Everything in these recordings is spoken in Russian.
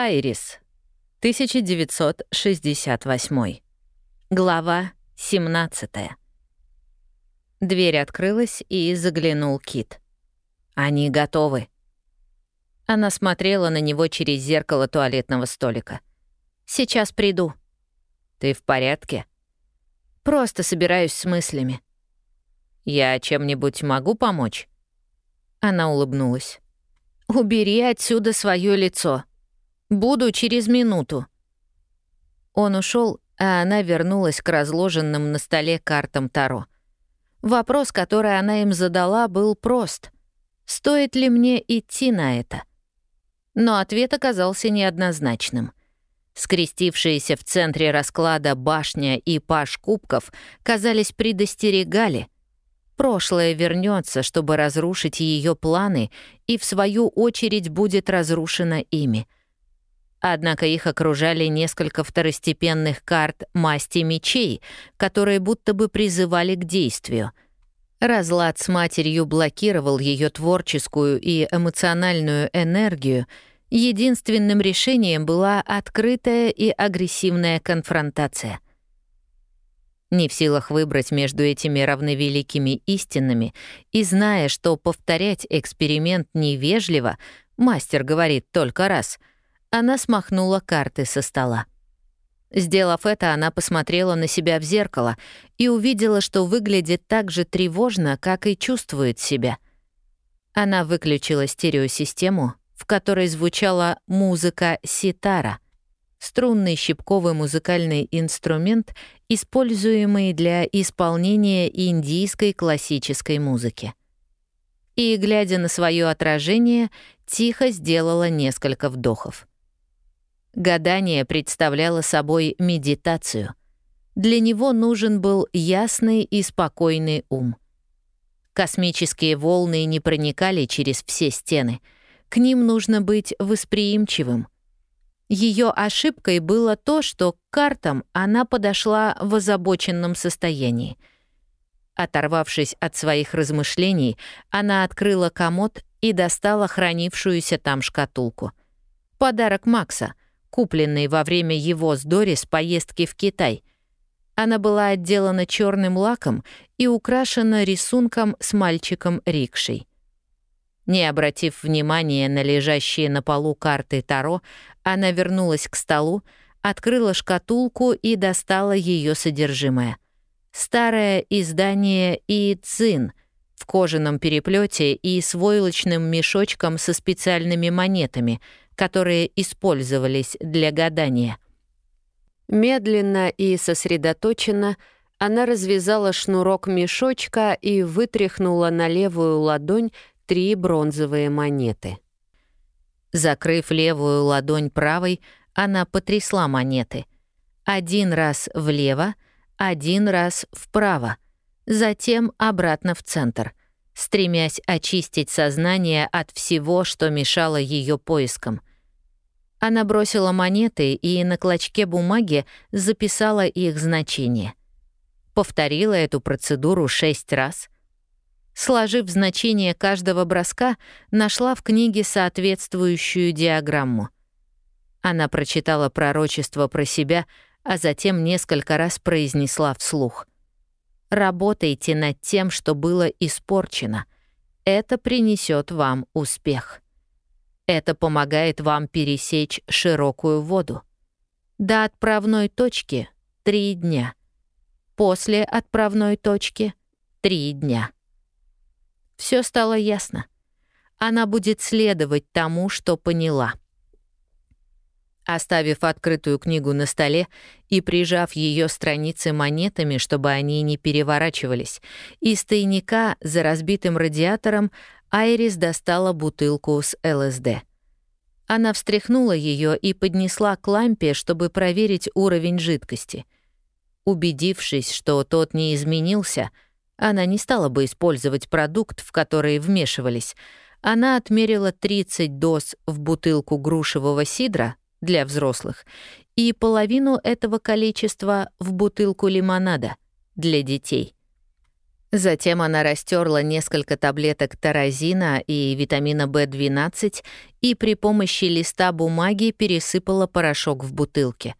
Айрис. 1968. Глава 17. Дверь открылась, и заглянул Кит. «Они готовы». Она смотрела на него через зеркало туалетного столика. «Сейчас приду». «Ты в порядке?» «Просто собираюсь с мыслями». «Я чем-нибудь могу помочь?» Она улыбнулась. «Убери отсюда свое лицо. Буду через минуту». Он ушел, а она вернулась к разложенным на столе картам Таро. Вопрос, который она им задала, был прост. «Стоит ли мне идти на это?» Но ответ оказался неоднозначным. Скрестившиеся в центре расклада башня и паш кубков, казались, предостерегали. Прошлое вернется, чтобы разрушить ее планы, и в свою очередь будет разрушено ими — Однако их окружали несколько второстепенных карт масти мечей, которые будто бы призывали к действию. Разлад с матерью блокировал ее творческую и эмоциональную энергию. Единственным решением была открытая и агрессивная конфронтация. Не в силах выбрать между этими равновеликими истинами и зная, что повторять эксперимент невежливо, мастер говорит только раз — она смахнула карты со стола. Сделав это, она посмотрела на себя в зеркало и увидела, что выглядит так же тревожно, как и чувствует себя. Она выключила стереосистему, в которой звучала музыка ситара — струнный щипковый музыкальный инструмент, используемый для исполнения индийской классической музыки. И, глядя на свое отражение, тихо сделала несколько вдохов. Гадание представляло собой медитацию. Для него нужен был ясный и спокойный ум. Космические волны не проникали через все стены. К ним нужно быть восприимчивым. Ее ошибкой было то, что к картам она подошла в озабоченном состоянии. Оторвавшись от своих размышлений, она открыла комод и достала хранившуюся там шкатулку. Подарок Макса — купленной во время его с Дорис поездки в Китай. Она была отделана черным лаком и украшена рисунком с мальчиком-рикшей. Не обратив внимания на лежащие на полу карты Таро, она вернулась к столу, открыла шкатулку и достала ее содержимое. Старое издание «И Цин» в кожаном переплете и с войлочным мешочком со специальными монетами — которые использовались для гадания. Медленно и сосредоточенно она развязала шнурок мешочка и вытряхнула на левую ладонь три бронзовые монеты. Закрыв левую ладонь правой, она потрясла монеты. Один раз влево, один раз вправо, затем обратно в центр, стремясь очистить сознание от всего, что мешало ее поискам. Она бросила монеты и на клочке бумаги записала их значение. Повторила эту процедуру шесть раз. Сложив значение каждого броска, нашла в книге соответствующую диаграмму. Она прочитала пророчество про себя, а затем несколько раз произнесла вслух. «Работайте над тем, что было испорчено. Это принесет вам успех». Это помогает вам пересечь широкую воду. До отправной точки — три дня. После отправной точки — три дня. Все стало ясно. Она будет следовать тому, что поняла. Оставив открытую книгу на столе и прижав ее страницы монетами, чтобы они не переворачивались, из тайника за разбитым радиатором Айрис достала бутылку с ЛСД. Она встряхнула ее и поднесла к лампе, чтобы проверить уровень жидкости. Убедившись, что тот не изменился, она не стала бы использовать продукт, в который вмешивались. Она отмерила 30 доз в бутылку грушевого сидра для взрослых и половину этого количества в бутылку лимонада для детей. Затем она растерла несколько таблеток таразина и витамина В12 и при помощи листа бумаги пересыпала порошок в бутылке.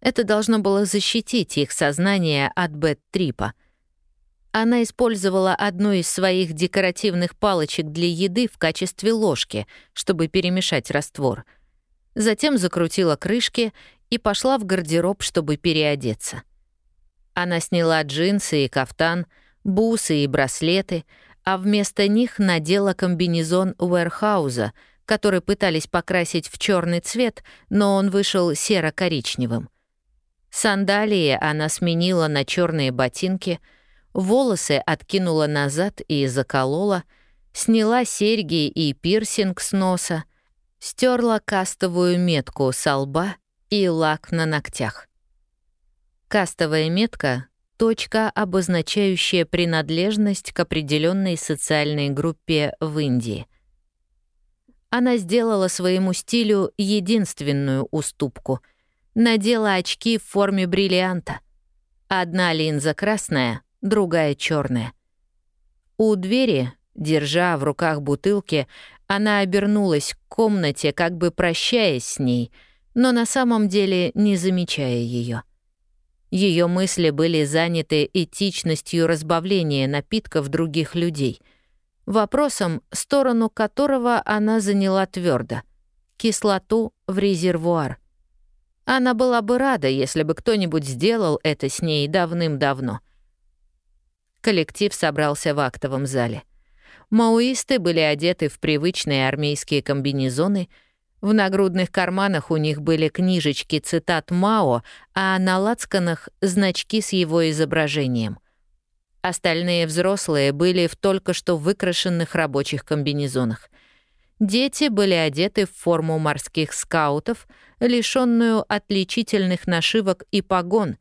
Это должно было защитить их сознание от бет-трипа. Она использовала одну из своих декоративных палочек для еды в качестве ложки, чтобы перемешать раствор. Затем закрутила крышки и пошла в гардероб, чтобы переодеться. Она сняла джинсы и кафтан — бусы и браслеты, а вместо них надела комбинезон Уэрхауза, который пытались покрасить в черный цвет, но он вышел серо-коричневым. Сандалии она сменила на черные ботинки, волосы откинула назад и заколола, сняла серьги и пирсинг с носа, стерла кастовую метку со лба и лак на ногтях. Кастовая метка точка, обозначающая принадлежность к определенной социальной группе в Индии. Она сделала своему стилю единственную уступку. Надела очки в форме бриллианта. Одна линза красная, другая черная. У двери, держа в руках бутылки, она обернулась к комнате, как бы прощаясь с ней, но на самом деле не замечая ее. Ее мысли были заняты этичностью разбавления напитков других людей, вопросом, сторону которого она заняла твердо — кислоту в резервуар. Она была бы рада, если бы кто-нибудь сделал это с ней давным-давно. Коллектив собрался в актовом зале. Мауисты были одеты в привычные армейские комбинезоны — в нагрудных карманах у них были книжечки цитат Мао, а на лацканах — значки с его изображением. Остальные взрослые были в только что выкрашенных рабочих комбинезонах. Дети были одеты в форму морских скаутов, лишенную отличительных нашивок и погон.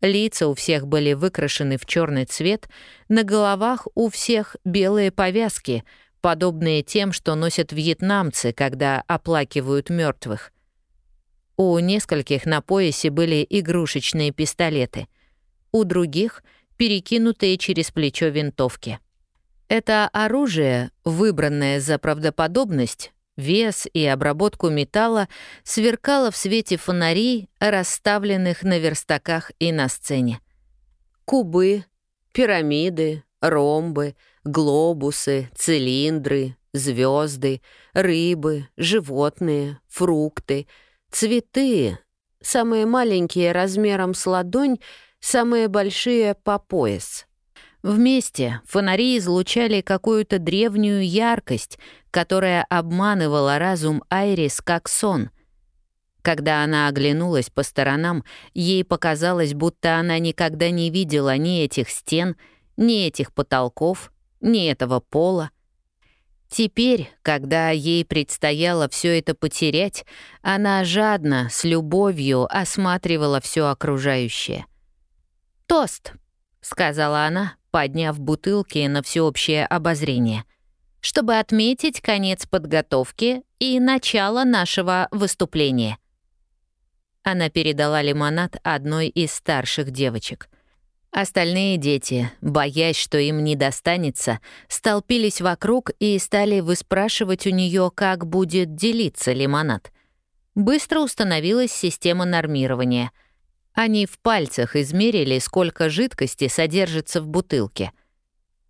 Лица у всех были выкрашены в черный цвет, на головах у всех белые повязки — подобные тем, что носят вьетнамцы, когда оплакивают мертвых. У нескольких на поясе были игрушечные пистолеты, у других — перекинутые через плечо винтовки. Это оружие, выбранное за правдоподобность, вес и обработку металла, сверкало в свете фонарей, расставленных на верстаках и на сцене. Кубы, пирамиды, ромбы — глобусы, цилиндры, звезды, рыбы, животные, фрукты, цветы, самые маленькие размером с ладонь, самые большие по пояс. Вместе фонари излучали какую-то древнюю яркость, которая обманывала разум Айрис как сон. Когда она оглянулась по сторонам, ей показалось, будто она никогда не видела ни этих стен, ни этих потолков, ни этого пола. Теперь, когда ей предстояло все это потерять, она жадно, с любовью осматривала все окружающее. «Тост», — сказала она, подняв бутылки на всеобщее обозрение, «чтобы отметить конец подготовки и начало нашего выступления». Она передала лимонад одной из старших девочек — Остальные дети, боясь, что им не достанется, столпились вокруг и стали выспрашивать у нее, как будет делиться лимонад. Быстро установилась система нормирования. Они в пальцах измерили, сколько жидкости содержится в бутылке.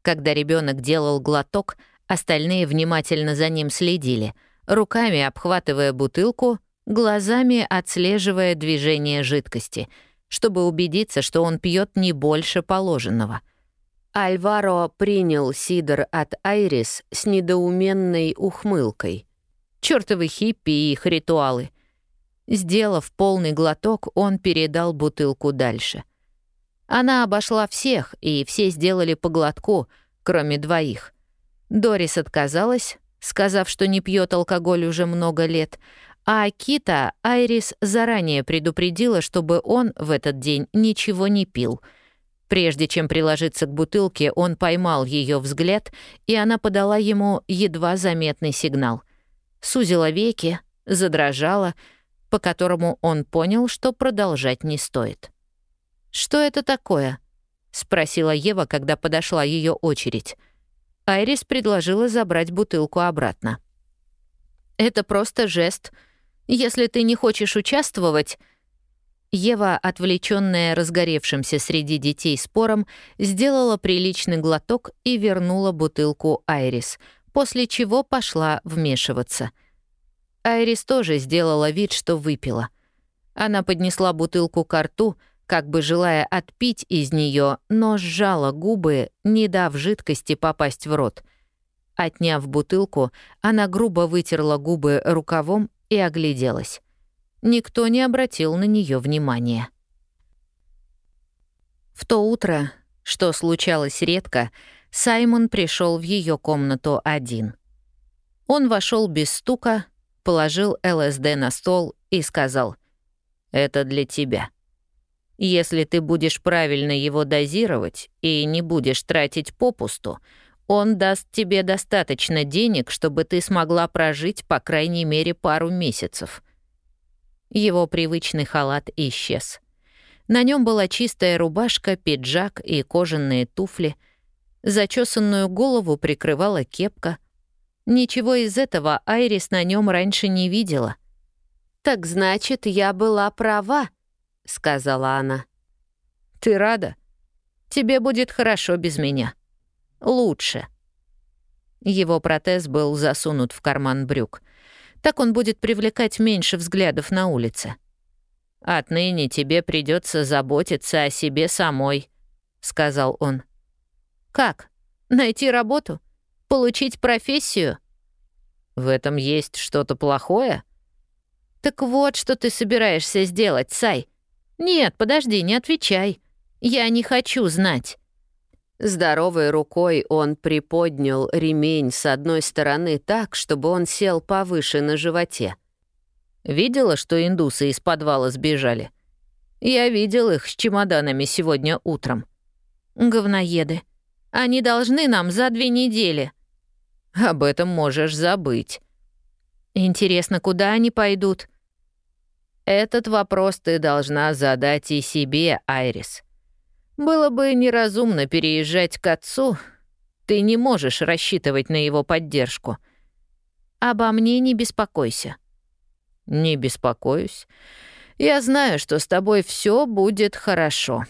Когда ребенок делал глоток, остальные внимательно за ним следили, руками обхватывая бутылку, глазами отслеживая движение жидкости — чтобы убедиться, что он пьет не больше положенного. Альваро принял сидр от Айрис с недоуменной ухмылкой. Чёртовы хиппи и их ритуалы. Сделав полный глоток, он передал бутылку дальше. Она обошла всех, и все сделали по глотку, кроме двоих. Дорис отказалась, сказав, что не пьет алкоголь уже много лет, а Кита Айрис заранее предупредила, чтобы он в этот день ничего не пил. Прежде чем приложиться к бутылке, он поймал ее взгляд, и она подала ему едва заметный сигнал. Сузила веки, задрожала, по которому он понял, что продолжать не стоит. «Что это такое?» — спросила Ева, когда подошла ее очередь. Айрис предложила забрать бутылку обратно. «Это просто жест. Если ты не хочешь участвовать...» Ева, отвлеченная разгоревшимся среди детей спором, сделала приличный глоток и вернула бутылку Айрис, после чего пошла вмешиваться. Айрис тоже сделала вид, что выпила. Она поднесла бутылку к рту, как бы желая отпить из нее, но сжала губы, не дав жидкости попасть в рот. Отняв бутылку, она грубо вытерла губы рукавом и огляделась. Никто не обратил на нее внимания. В то утро, что случалось редко, Саймон пришел в ее комнату один. Он вошел без стука, положил ЛСД на стол и сказал «Это для тебя». Если ты будешь правильно его дозировать и не будешь тратить попусту, он даст тебе достаточно денег, чтобы ты смогла прожить по крайней мере пару месяцев. Его привычный халат исчез. На нем была чистая рубашка, пиджак и кожаные туфли. Зачесанную голову прикрывала кепка. Ничего из этого Айрис на нем раньше не видела. «Так значит, я была права», — сказала она. «Ты рада? Тебе будет хорошо без меня. Лучше». Его протез был засунут в карман брюк. Так он будет привлекать меньше взглядов на улице. «Отныне тебе придется заботиться о себе самой», — сказал он. «Как? Найти работу? Получить профессию?» «В этом есть что-то плохое?» «Так вот, что ты собираешься сделать, Сай. «Нет, подожди, не отвечай. Я не хочу знать». Здоровой рукой он приподнял ремень с одной стороны так, чтобы он сел повыше на животе. «Видела, что индусы из подвала сбежали? Я видел их с чемоданами сегодня утром». «Говноеды. Они должны нам за две недели». «Об этом можешь забыть». «Интересно, куда они пойдут?» Этот вопрос ты должна задать и себе, Айрис. Было бы неразумно переезжать к отцу. Ты не можешь рассчитывать на его поддержку. Обо мне не беспокойся. Не беспокоюсь. Я знаю, что с тобой все будет хорошо.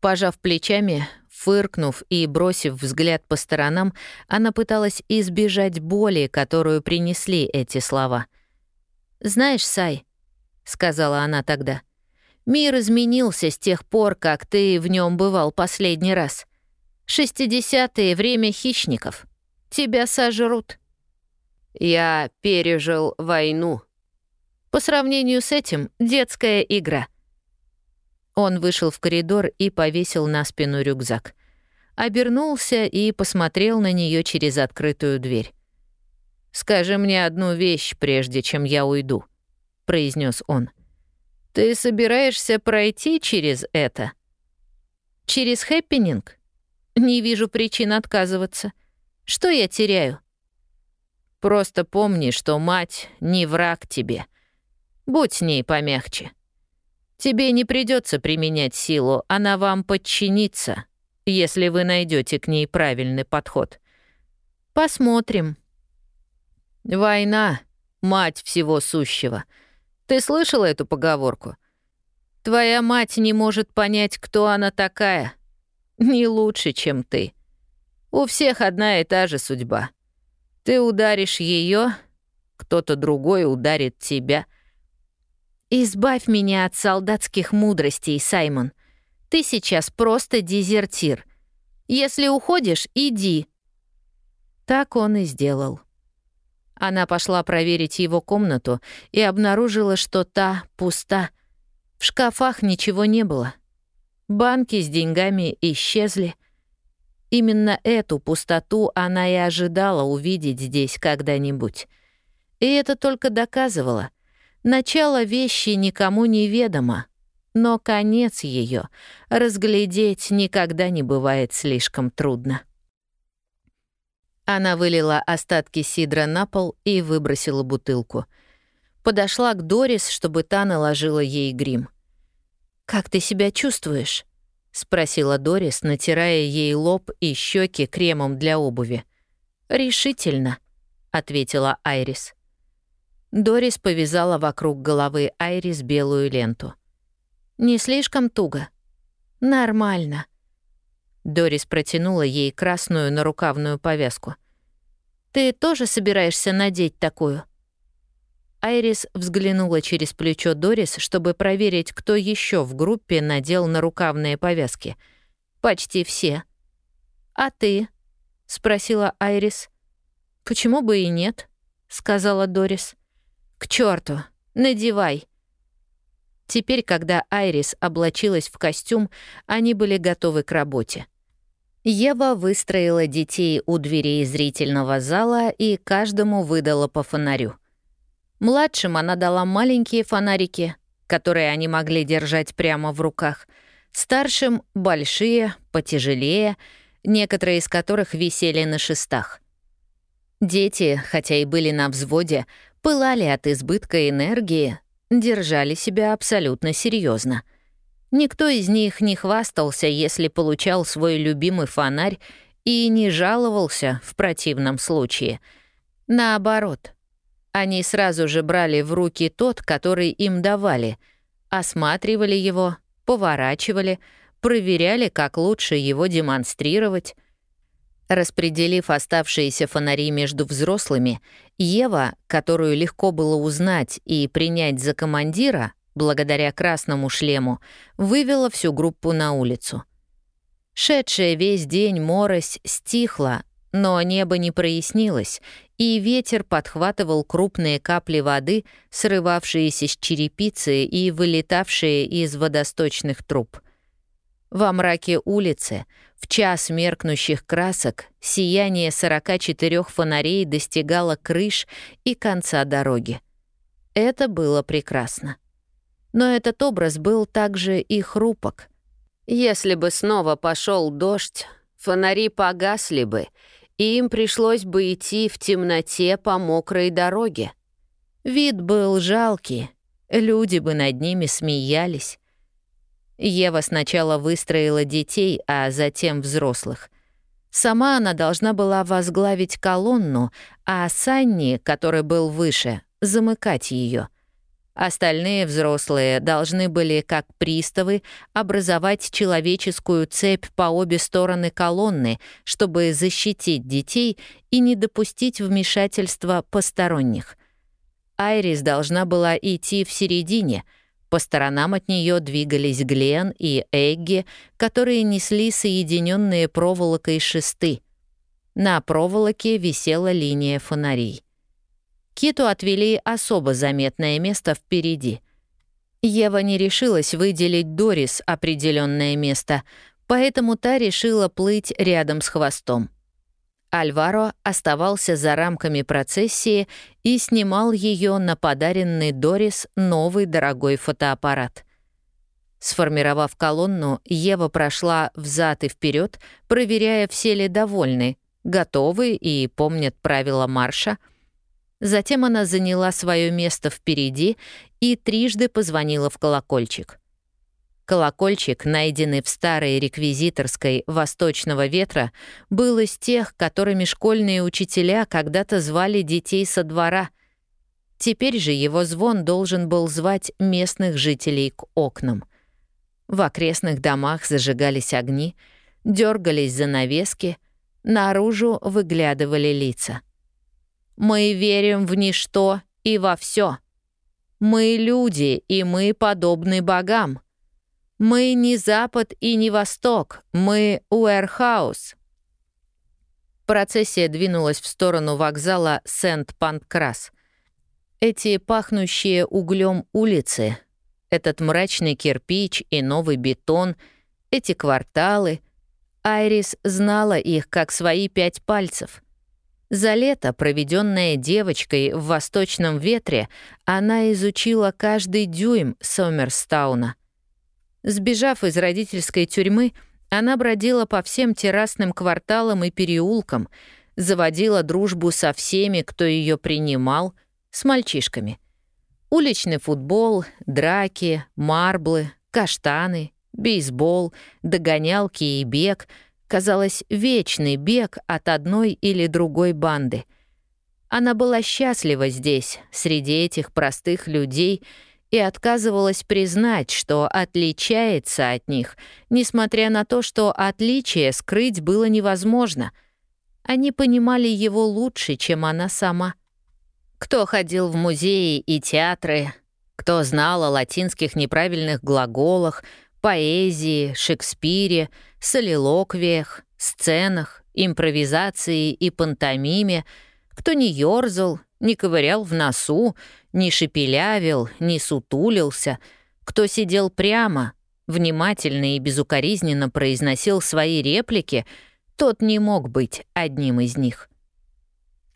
Пожав плечами, фыркнув и бросив взгляд по сторонам, она пыталась избежать боли, которую принесли эти слова — «Знаешь, Сай», — сказала она тогда, — «мир изменился с тех пор, как ты в нем бывал последний раз. Шестидесятые — время хищников. Тебя сожрут». «Я пережил войну». По сравнению с этим, детская игра. Он вышел в коридор и повесил на спину рюкзак. Обернулся и посмотрел на нее через открытую дверь. «Скажи мне одну вещь, прежде чем я уйду», — произнес он. «Ты собираешься пройти через это?» «Через хэппенинг? Не вижу причин отказываться. Что я теряю?» «Просто помни, что мать не враг тебе. Будь с ней помягче. Тебе не придется применять силу, она вам подчинится, если вы найдете к ней правильный подход. Посмотрим», «Война — мать всего сущего. Ты слышала эту поговорку? Твоя мать не может понять, кто она такая. Не лучше, чем ты. У всех одна и та же судьба. Ты ударишь ее, кто-то другой ударит тебя. Избавь меня от солдатских мудростей, Саймон. Ты сейчас просто дезертир. Если уходишь, иди. Так он и сделал. Она пошла проверить его комнату и обнаружила, что та пуста. В шкафах ничего не было. Банки с деньгами исчезли. Именно эту пустоту она и ожидала увидеть здесь когда-нибудь. И это только доказывало. Начало вещи никому не ведомо, но конец ее разглядеть никогда не бывает слишком трудно. Она вылила остатки сидра на пол и выбросила бутылку. Подошла к Дорис, чтобы та наложила ей грим. «Как ты себя чувствуешь?» — спросила Дорис, натирая ей лоб и щеки кремом для обуви. «Решительно», — ответила Айрис. Дорис повязала вокруг головы Айрис белую ленту. «Не слишком туго?» «Нормально». Дорис протянула ей красную нарукавную повязку. «Ты тоже собираешься надеть такую?» Айрис взглянула через плечо Дорис, чтобы проверить, кто еще в группе надел нарукавные повязки. «Почти все». «А ты?» — спросила Айрис. «Почему бы и нет?» — сказала Дорис. «К черту! Надевай!» Теперь, когда Айрис облачилась в костюм, они были готовы к работе. Ева выстроила детей у дверей зрительного зала и каждому выдала по фонарю. Младшим она дала маленькие фонарики, которые они могли держать прямо в руках. Старшим — большие, потяжелее, некоторые из которых висели на шестах. Дети, хотя и были на взводе, пылали от избытка энергии, держали себя абсолютно серьезно. Никто из них не хвастался, если получал свой любимый фонарь, и не жаловался в противном случае. Наоборот — они сразу же брали в руки тот, который им давали, осматривали его, поворачивали, проверяли, как лучше его демонстрировать. Распределив оставшиеся фонари между взрослыми, Ева, которую легко было узнать и принять за командира, благодаря красному шлему, вывела всю группу на улицу. Шедшая весь день морось стихла, но небо не прояснилось, и ветер подхватывал крупные капли воды, срывавшиеся с черепицы и вылетавшие из водосточных труб. Во мраке улицы, в час меркнущих красок, сияние 44 фонарей достигало крыш и конца дороги. Это было прекрасно. Но этот образ был также и хрупок. Если бы снова пошел дождь, фонари погасли бы — и им пришлось бы идти в темноте по мокрой дороге. Вид был жалкий, люди бы над ними смеялись. Ева сначала выстроила детей, а затем взрослых. Сама она должна была возглавить колонну, а Санни, который был выше, замыкать ее — Остальные взрослые должны были, как приставы, образовать человеческую цепь по обе стороны колонны, чтобы защитить детей и не допустить вмешательства посторонних. Айрис должна была идти в середине. По сторонам от нее двигались Глен и Эгги, которые несли соединенные проволокой шесты. На проволоке висела линия фонарей. Киту отвели особо заметное место впереди. Ева не решилась выделить Дорис определенное место, поэтому та решила плыть рядом с хвостом. Альваро оставался за рамками процессии и снимал ее на подаренный Дорис новый дорогой фотоаппарат. Сформировав колонну, Ева прошла взад и вперед, проверяя, все ли довольны, готовы и помнят правила марша — Затем она заняла свое место впереди и трижды позвонила в колокольчик. Колокольчик, найденный в старой реквизиторской «Восточного ветра», был из тех, которыми школьные учителя когда-то звали детей со двора. Теперь же его звон должен был звать местных жителей к окнам. В окрестных домах зажигались огни, дергались занавески, наружу выглядывали лица — мы верим в ничто и во все. Мы люди, и мы подобны богам. Мы не Запад и не Восток, мы Уэрхаус. Процессия двинулась в сторону вокзала Сент-Панкрас. Эти пахнущие углем улицы, этот мрачный кирпич и новый бетон, эти кварталы — Айрис знала их как свои пять пальцев — за лето, проведенное девочкой в восточном ветре, она изучила каждый дюйм Сомерстауна. Сбежав из родительской тюрьмы, она бродила по всем террасным кварталам и переулкам, заводила дружбу со всеми, кто ее принимал, с мальчишками. Уличный футбол, драки, марблы, каштаны, Бейсбол, догонялки и бег — казалось, вечный бег от одной или другой банды. Она была счастлива здесь, среди этих простых людей, и отказывалась признать, что отличается от них, несмотря на то, что отличие скрыть было невозможно. Они понимали его лучше, чем она сама. Кто ходил в музеи и театры, кто знал о латинских неправильных глаголах, поэзии, Шекспире, солилоквиях, сценах, импровизации и пантомиме, кто не ёрзал, не ковырял в носу, не шепелявил, не сутулился, кто сидел прямо, внимательно и безукоризненно произносил свои реплики, тот не мог быть одним из них.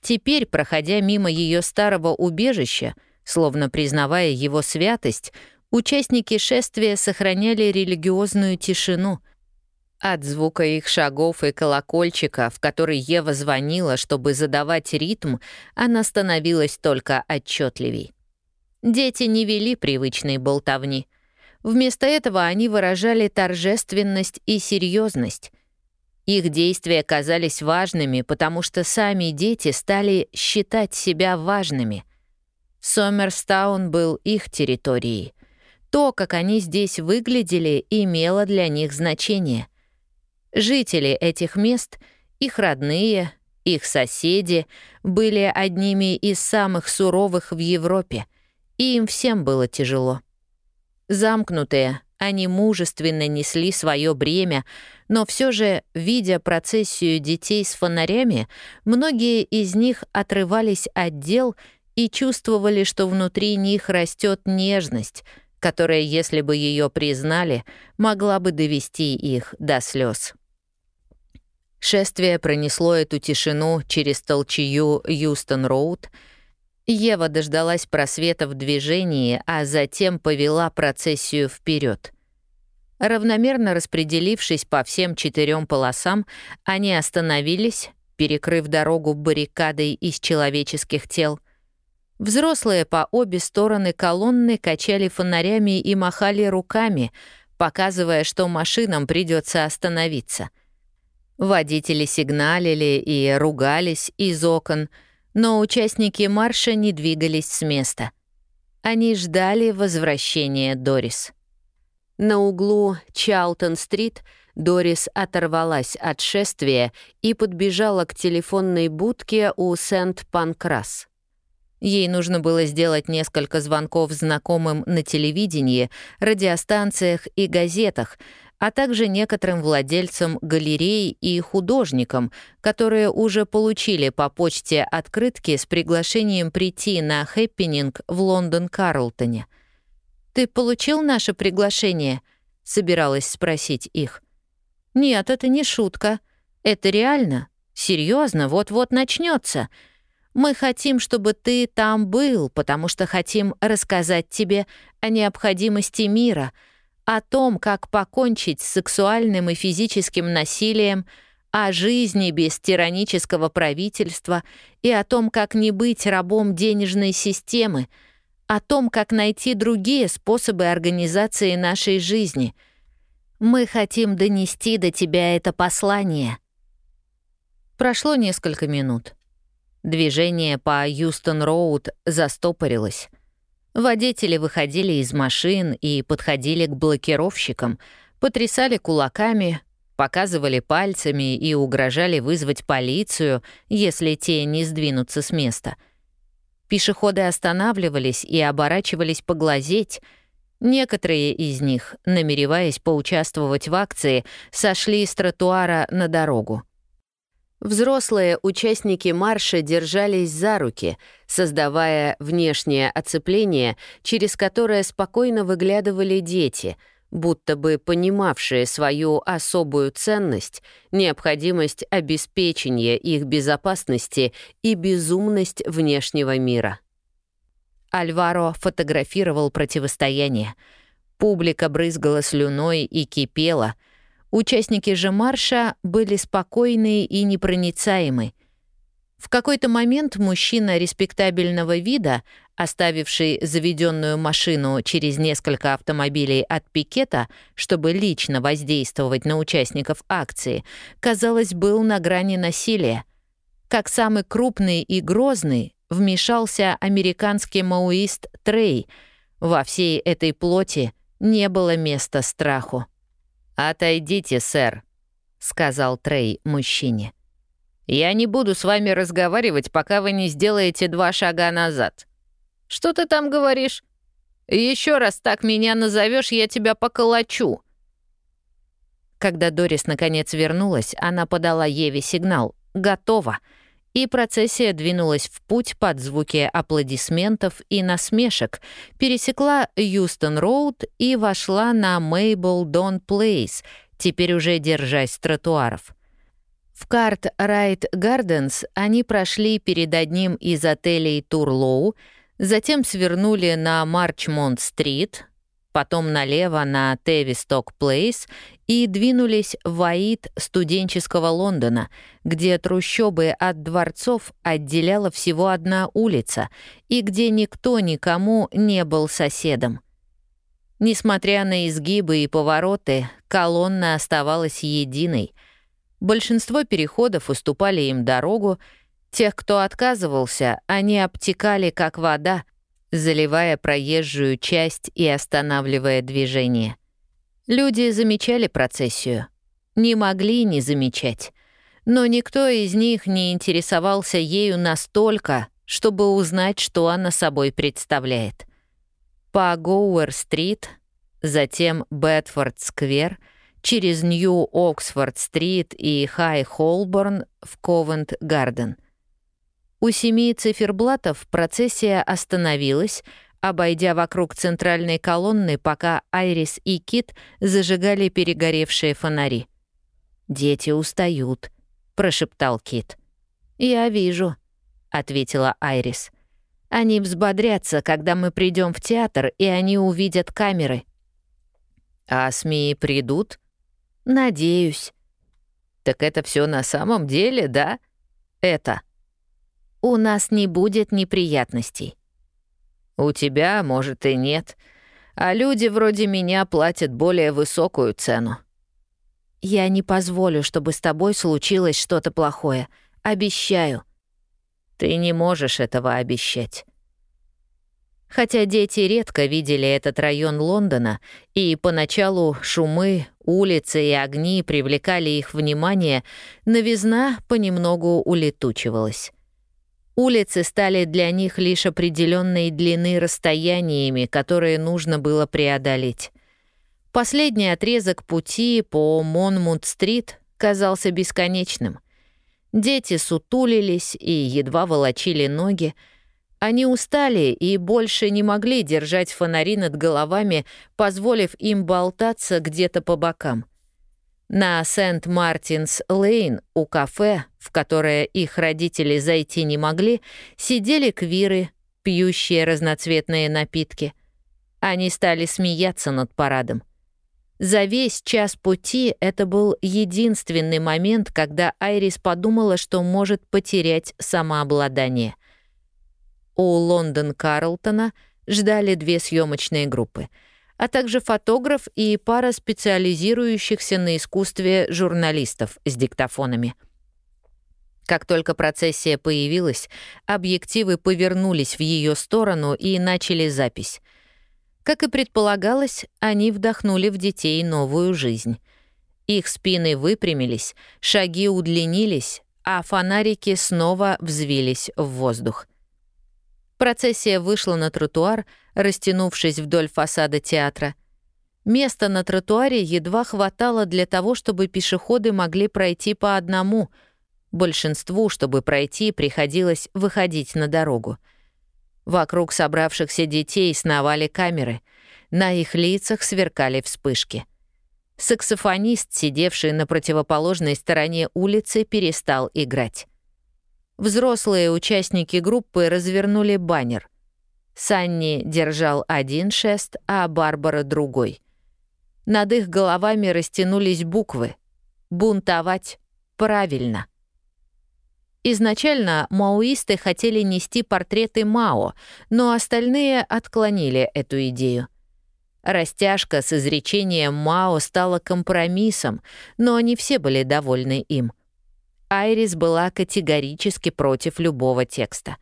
Теперь, проходя мимо ее старого убежища, словно признавая его святость, Участники шествия сохраняли религиозную тишину. От звука их шагов и колокольчика, в который Ева звонила, чтобы задавать ритм, она становилась только отчетливей. Дети не вели привычной болтовни. Вместо этого они выражали торжественность и серьезность. Их действия казались важными, потому что сами дети стали считать себя важными. Сомерстаун был их территорией. То, как они здесь выглядели, имело для них значение. Жители этих мест, их родные, их соседи были одними из самых суровых в Европе, и им всем было тяжело. Замкнутые, они мужественно несли свое бремя, но все же, видя процессию детей с фонарями, многие из них отрывались от дел и чувствовали, что внутри них растет нежность — которая, если бы ее признали, могла бы довести их до слез. Шествие пронесло эту тишину через толчью Юстон-Роуд. Ева дождалась просвета в движении, а затем повела процессию вперед. Равномерно распределившись по всем четырем полосам, они остановились, перекрыв дорогу баррикадой из человеческих тел. Взрослые по обе стороны колонны качали фонарями и махали руками, показывая, что машинам придется остановиться. Водители сигналили и ругались из окон, но участники марша не двигались с места. Они ждали возвращения Дорис. На углу Чалтон-стрит Дорис оторвалась от шествия и подбежала к телефонной будке у Сент-Панкрас. Ей нужно было сделать несколько звонков знакомым на телевидении, радиостанциях и газетах, а также некоторым владельцам галерей и художникам, которые уже получили по почте открытки с приглашением прийти на хэппенинг в Лондон-Карлтоне. «Ты получил наше приглашение?» — собиралась спросить их. «Нет, это не шутка. Это реально. Серьезно, вот-вот начнется. Мы хотим, чтобы ты там был, потому что хотим рассказать тебе о необходимости мира, о том, как покончить с сексуальным и физическим насилием, о жизни без тиранического правительства и о том, как не быть рабом денежной системы, о том, как найти другие способы организации нашей жизни. Мы хотим донести до тебя это послание. Прошло несколько минут. Движение по Юстон-Роуд застопорилось. Водители выходили из машин и подходили к блокировщикам, потрясали кулаками, показывали пальцами и угрожали вызвать полицию, если те не сдвинутся с места. Пешеходы останавливались и оборачивались поглазеть. Некоторые из них, намереваясь поучаствовать в акции, сошли с тротуара на дорогу. Взрослые участники марша держались за руки, создавая внешнее оцепление, через которое спокойно выглядывали дети, будто бы понимавшие свою особую ценность, необходимость обеспечения их безопасности и безумность внешнего мира. Альваро фотографировал противостояние. Публика брызгала слюной и кипела — Участники же марша были спокойны и непроницаемы. В какой-то момент мужчина респектабельного вида, оставивший заведенную машину через несколько автомобилей от пикета, чтобы лично воздействовать на участников акции, казалось, был на грани насилия. Как самый крупный и грозный вмешался американский мауист Трей. Во всей этой плоти не было места страху. «Отойдите, сэр», — сказал Трей мужчине. Я не буду с вами разговаривать, пока вы не сделаете два шага назад. Что ты там говоришь? Еще раз так меня назовешь, я тебя поколочу. Когда Дорис наконец вернулась, она подала Еве сигнал «Готово!» И процессия двинулась в путь под звуки аплодисментов и насмешек, пересекла Юстон-Роуд и вошла на Мейбл Дон Плейс, теперь уже держась тротуаров. В Карт Райт Гарденс они прошли перед одним из отелей Турлоу, затем свернули на Марчмонт-стрит, потом налево на Тевисток Плейс и двинулись в Аид студенческого Лондона, где трущобы от дворцов отделяла всего одна улица и где никто никому не был соседом. Несмотря на изгибы и повороты, колонна оставалась единой — Большинство переходов уступали им дорогу, тех, кто отказывался, они обтекали как вода, заливая проезжую часть и останавливая движение. Люди замечали процессию. Не могли не замечать. Но никто из них не интересовался ею настолько, чтобы узнать, что она собой представляет. По Гоуэр-стрит, затем Бетфорд-сквер — через Нью-Оксфорд-стрит и Хай-Холборн в Ковент-Гарден. У семи циферблатов процессия остановилась, обойдя вокруг центральной колонны, пока Айрис и Кит зажигали перегоревшие фонари. «Дети устают», — прошептал Кит. «Я вижу», — ответила Айрис. «Они взбодрятся, когда мы придем в театр, и они увидят камеры». «А СМИ придут?» Надеюсь. Так это все на самом деле, да? Это. У нас не будет неприятностей. У тебя, может, и нет. А люди вроде меня платят более высокую цену. Я не позволю, чтобы с тобой случилось что-то плохое. Обещаю. Ты не можешь этого обещать. Хотя дети редко видели этот район Лондона, и поначалу шумы, улицы и огни привлекали их внимание, новизна понемногу улетучивалась. Улицы стали для них лишь определенной длины расстояниями, которые нужно было преодолеть. Последний отрезок пути по Монмут-стрит казался бесконечным. Дети сутулились и едва волочили ноги, они устали и больше не могли держать фонари над головами, позволив им болтаться где-то по бокам. На Сент-Мартинс-Лейн у кафе, в которое их родители зайти не могли, сидели квиры, пьющие разноцветные напитки. Они стали смеяться над парадом. За весь час пути это был единственный момент, когда Айрис подумала, что может потерять самообладание — у Лондон Карлтона ждали две съемочные группы, а также фотограф и пара специализирующихся на искусстве журналистов с диктофонами. Как только процессия появилась, объективы повернулись в ее сторону и начали запись. Как и предполагалось, они вдохнули в детей новую жизнь. Их спины выпрямились, шаги удлинились, а фонарики снова взвились в воздух. Процессия вышла на тротуар, растянувшись вдоль фасада театра. Места на тротуаре едва хватало для того, чтобы пешеходы могли пройти по одному. Большинству, чтобы пройти, приходилось выходить на дорогу. Вокруг собравшихся детей сновали камеры. На их лицах сверкали вспышки. Саксофонист, сидевший на противоположной стороне улицы, перестал играть. Взрослые участники группы развернули баннер. Санни держал один шест, а Барбара — другой. Над их головами растянулись буквы «Бунтовать правильно». Изначально маоисты хотели нести портреты Мао, но остальные отклонили эту идею. Растяжка с изречением Мао стала компромиссом, но не все были довольны им. Айрис была категорически против любого текста.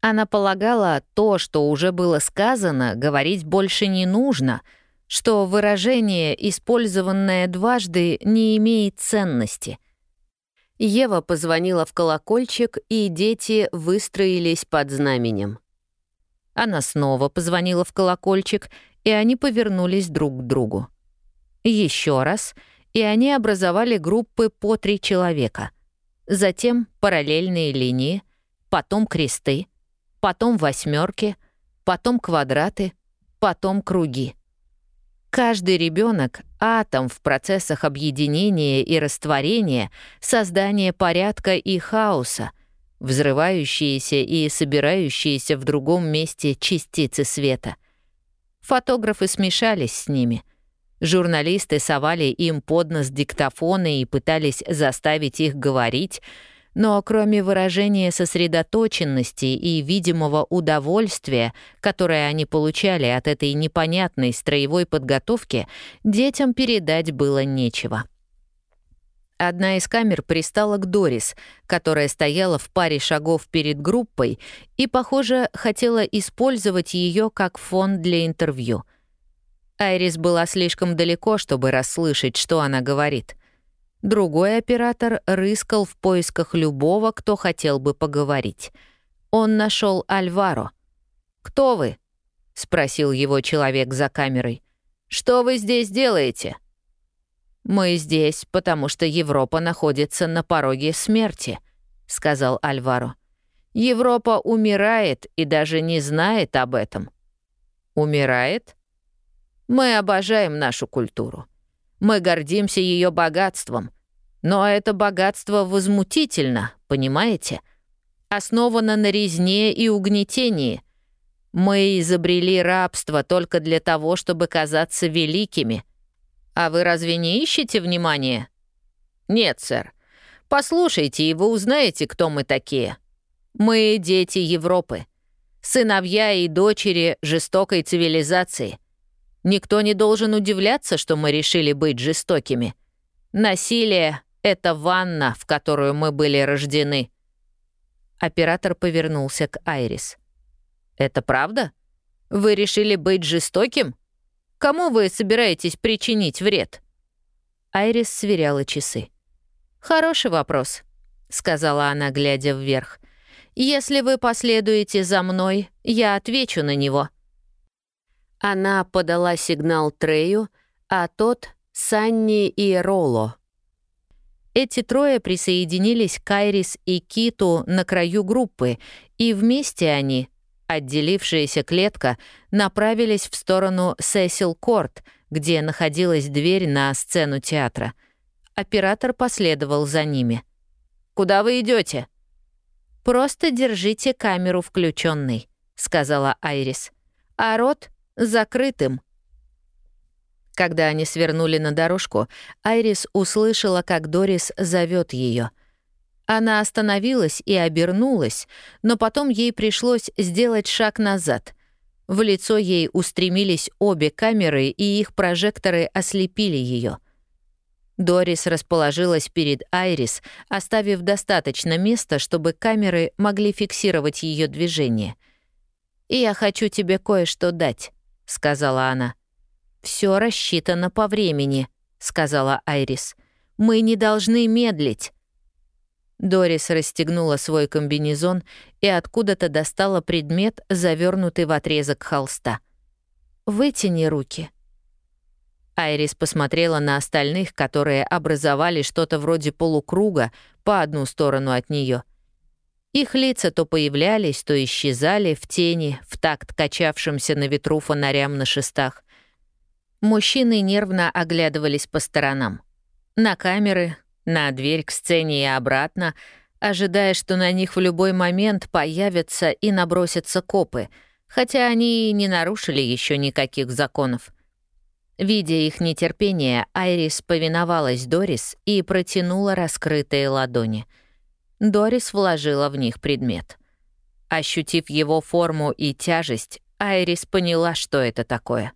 Она полагала, то, что уже было сказано, говорить больше не нужно, что выражение, использованное дважды, не имеет ценности — Ева позвонила в колокольчик, и дети выстроились под знаменем. Она снова позвонила в колокольчик, и они повернулись друг к другу. Еще раз, и они образовали группы по три человека. Затем параллельные линии, потом кресты, потом восьмерки, потом квадраты, потом круги. Каждый ребенок — атом в процессах объединения и растворения, создания порядка и хаоса, взрывающиеся и собирающиеся в другом месте частицы света. Фотографы смешались с ними. Журналисты совали им под нос диктофоны и пытались заставить их говорить — но кроме выражения сосредоточенности и видимого удовольствия, которое они получали от этой непонятной строевой подготовки, детям передать было нечего. Одна из камер пристала к Дорис, которая стояла в паре шагов перед группой и, похоже, хотела использовать ее как фон для интервью. Айрис была слишком далеко, чтобы расслышать, что она говорит — Другой оператор рыскал в поисках любого, кто хотел бы поговорить. Он нашел Альваро. «Кто вы?» — спросил его человек за камерой. «Что вы здесь делаете?» «Мы здесь, потому что Европа находится на пороге смерти», — сказал Альваро. «Европа умирает и даже не знает об этом». «Умирает?» «Мы обожаем нашу культуру. Мы гордимся ее богатством. Но это богатство возмутительно, понимаете? Основано на резне и угнетении. Мы изобрели рабство только для того, чтобы казаться великими. А вы разве не ищете внимания? Нет, сэр. Послушайте, и вы узнаете, кто мы такие. Мы дети Европы. Сыновья и дочери жестокой цивилизации — Никто не должен удивляться, что мы решили быть жестокими. Насилие — это ванна, в которую мы были рождены». Оператор повернулся к Айрис. «Это правда? Вы решили быть жестоким? Кому вы собираетесь причинить вред?» Айрис сверяла часы. «Хороший вопрос», — сказала она, глядя вверх. «Если вы последуете за мной, я отвечу на него». Она подала сигнал Трею, а тот — Санни и Ролло. Эти трое присоединились к Айрис и Киту на краю группы, и вместе они, отделившаяся клетка, направились в сторону Сесил Корт, где находилась дверь на сцену театра. Оператор последовал за ними. «Куда вы идете? «Просто держите камеру включенной, сказала Айрис. «А рот закрытым. Когда они свернули на дорожку, Айрис услышала, как Дорис зовет ее. Она остановилась и обернулась, но потом ей пришлось сделать шаг назад. В лицо ей устремились обе камеры, и их прожекторы ослепили ее. Дорис расположилась перед Айрис, оставив достаточно места, чтобы камеры могли фиксировать ее движение. «Я хочу тебе кое-что дать», — сказала она. Все рассчитано по времени», — сказала Айрис. «Мы не должны медлить». Дорис расстегнула свой комбинезон и откуда-то достала предмет, завернутый в отрезок холста. «Вытяни руки». Айрис посмотрела на остальных, которые образовали что-то вроде полукруга по одну сторону от нее. Их лица то появлялись, то исчезали в тени, в такт качавшимся на ветру фонарям на шестах. Мужчины нервно оглядывались по сторонам. На камеры, на дверь к сцене и обратно, ожидая, что на них в любой момент появятся и набросятся копы, хотя они и не нарушили еще никаких законов. Видя их нетерпение, Айрис повиновалась Дорис и протянула раскрытые ладони — Дорис вложила в них предмет. Ощутив его форму и тяжесть, Айрис поняла, что это такое.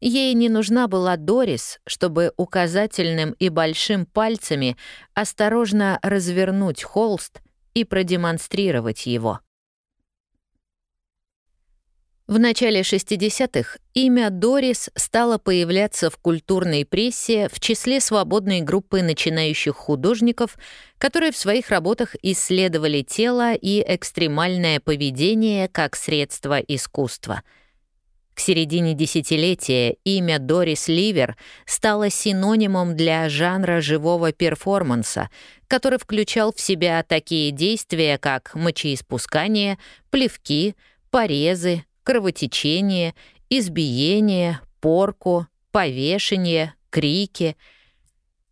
Ей не нужна была Дорис, чтобы указательным и большим пальцами осторожно развернуть холст и продемонстрировать его. В начале 60-х имя Дорис стало появляться в культурной прессе в числе свободной группы начинающих художников, которые в своих работах исследовали тело и экстремальное поведение как средство искусства. К середине десятилетия имя Дорис Ливер стало синонимом для жанра живого перформанса, который включал в себя такие действия, как мочеиспускание, плевки, порезы, кровотечение, избиение, порку, повешение, крики.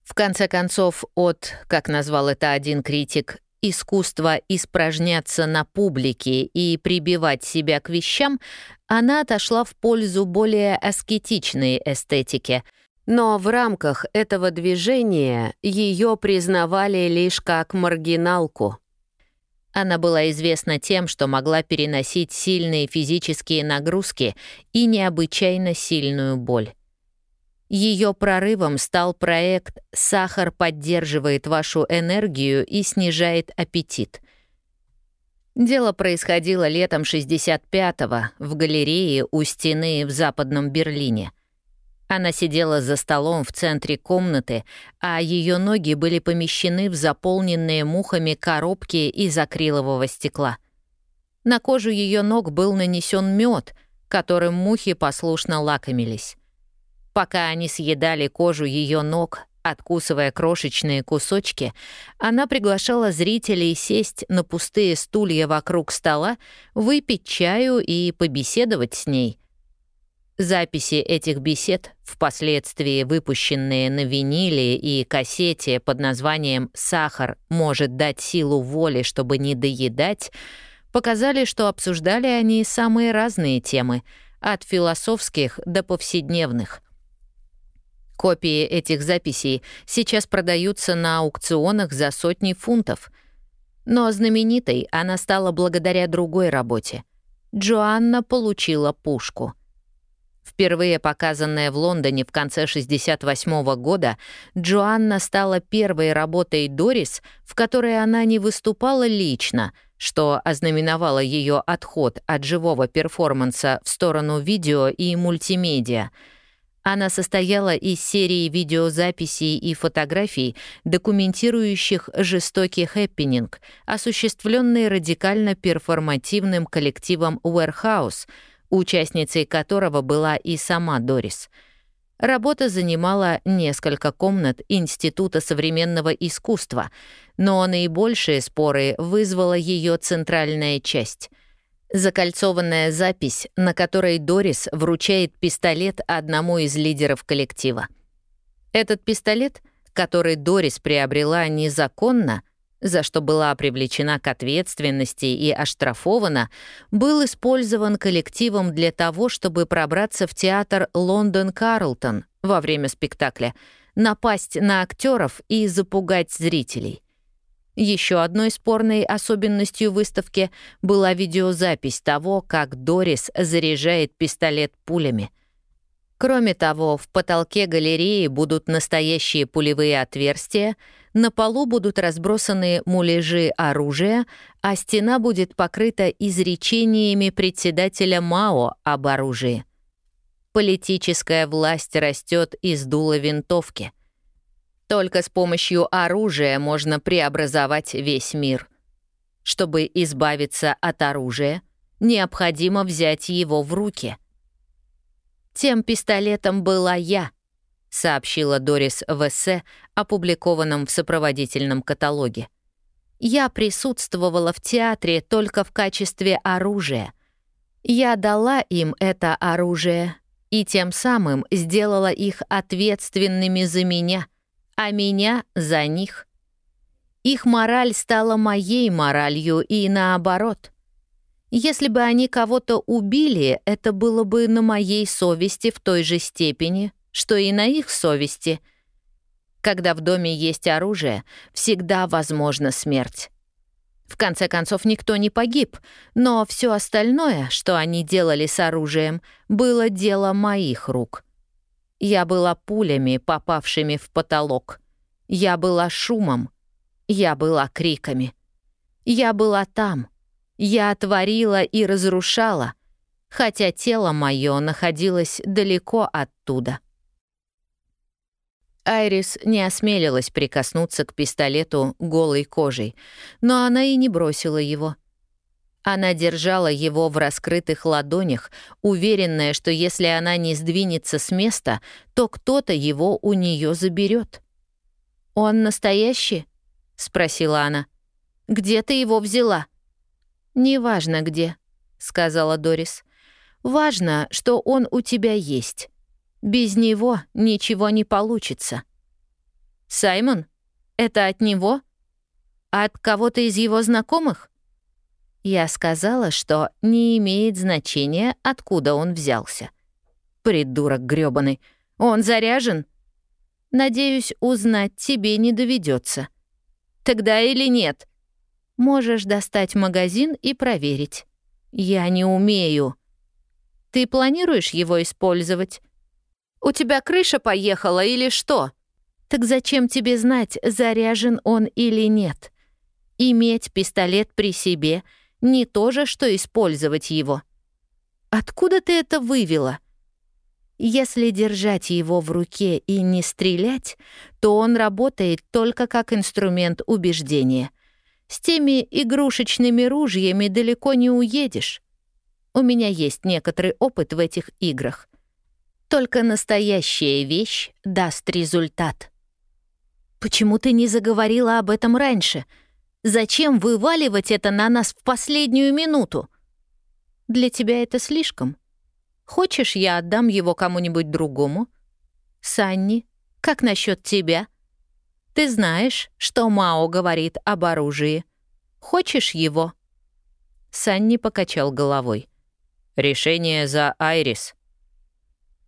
В конце концов, от, как назвал это один критик, искусства испражняться на публике и прибивать себя к вещам, она отошла в пользу более аскетичной эстетики. Но в рамках этого движения ее признавали лишь как маргиналку — она была известна тем, что могла переносить сильные физические нагрузки и необычайно сильную боль. Ее прорывом стал проект «Сахар поддерживает вашу энергию и снижает аппетит». Дело происходило летом 65-го в галерее у стены в Западном Берлине — она сидела за столом в центре комнаты, а ее ноги были помещены в заполненные мухами коробки из акрилового стекла. На кожу ее ног был нанесен мед, которым мухи послушно лакомились. Пока они съедали кожу ее ног, откусывая крошечные кусочки, она приглашала зрителей сесть на пустые стулья вокруг стола, выпить чаю и побеседовать с ней — Записи этих бесед, впоследствии выпущенные на виниле и кассете под названием «Сахар может дать силу воли, чтобы не доедать», показали, что обсуждали они самые разные темы, от философских до повседневных. Копии этих записей сейчас продаются на аукционах за сотни фунтов. Но знаменитой она стала благодаря другой работе. Джоанна получила пушку — Впервые показанная в Лондоне в конце 1968 года, Джоанна стала первой работой Дорис, в которой она не выступала лично, что ознаменовало ее отход от живого перформанса в сторону видео и мультимедиа. Она состояла из серии видеозаписей и фотографий, документирующих жестокий хэппенинг, осуществленный радикально перформативным коллективом Warehouse — участницей которого была и сама Дорис. Работа занимала несколько комнат Института современного искусства, но наибольшие споры вызвала ее центральная часть — закольцованная запись, на которой Дорис вручает пистолет одному из лидеров коллектива. Этот пистолет, который Дорис приобрела незаконно, за что была привлечена к ответственности и оштрафована, был использован коллективом для того, чтобы пробраться в театр «Лондон Карлтон» во время спектакля, напасть на актеров и запугать зрителей. Еще одной спорной особенностью выставки была видеозапись того, как Дорис заряжает пистолет пулями — Кроме того, в потолке галереи будут настоящие пулевые отверстия, на полу будут разбросаны муляжи оружия, а стена будет покрыта изречениями председателя МАО об оружии. Политическая власть растет из дула винтовки. Только с помощью оружия можно преобразовать весь мир. Чтобы избавиться от оружия, необходимо взять его в руки — «Тем пистолетом была я», — сообщила Дорис в эссе, опубликованном в сопроводительном каталоге. «Я присутствовала в театре только в качестве оружия. Я дала им это оружие и тем самым сделала их ответственными за меня, а меня — за них. Их мораль стала моей моралью и наоборот. Если бы они кого-то убили, это было бы на моей совести в той же степени, что и на их совести. Когда в доме есть оружие, всегда возможна смерть. В конце концов, никто не погиб, но все остальное, что они делали с оружием, было дело моих рук. Я была пулями, попавшими в потолок. Я была шумом. Я была криками. Я была там. Я творила и разрушала, хотя тело мое находилось далеко оттуда. Айрис не осмелилась прикоснуться к пистолету голой кожей, но она и не бросила его. Она держала его в раскрытых ладонях, уверенная, что если она не сдвинется с места, то кто-то его у нее заберет. «Он настоящий?» — спросила она. «Где ты его взяла?» «Неважно где», — сказала Дорис. «Важно, что он у тебя есть. Без него ничего не получится». «Саймон? Это от него? От кого-то из его знакомых?» Я сказала, что не имеет значения, откуда он взялся. Придурок грёбаный. Он заряжен? Надеюсь, узнать тебе не доведется. Тогда или нет? Можешь достать магазин и проверить. Я не умею. Ты планируешь его использовать? У тебя крыша поехала или что? Так зачем тебе знать, заряжен он или нет? Иметь пистолет при себе — не то же, что использовать его. Откуда ты это вывела? Если держать его в руке и не стрелять, то он работает только как инструмент убеждения. С теми игрушечными ружьями далеко не уедешь. У меня есть некоторый опыт в этих играх. Только настоящая вещь даст результат. Почему ты не заговорила об этом раньше — Зачем вываливать это на нас в последнюю минуту? Для тебя это слишком. Хочешь, я отдам его кому-нибудь другому? Санни, как насчет тебя? Ты знаешь, что Мао говорит об оружии. Хочешь его?» Санни покачал головой. «Решение за Айрис».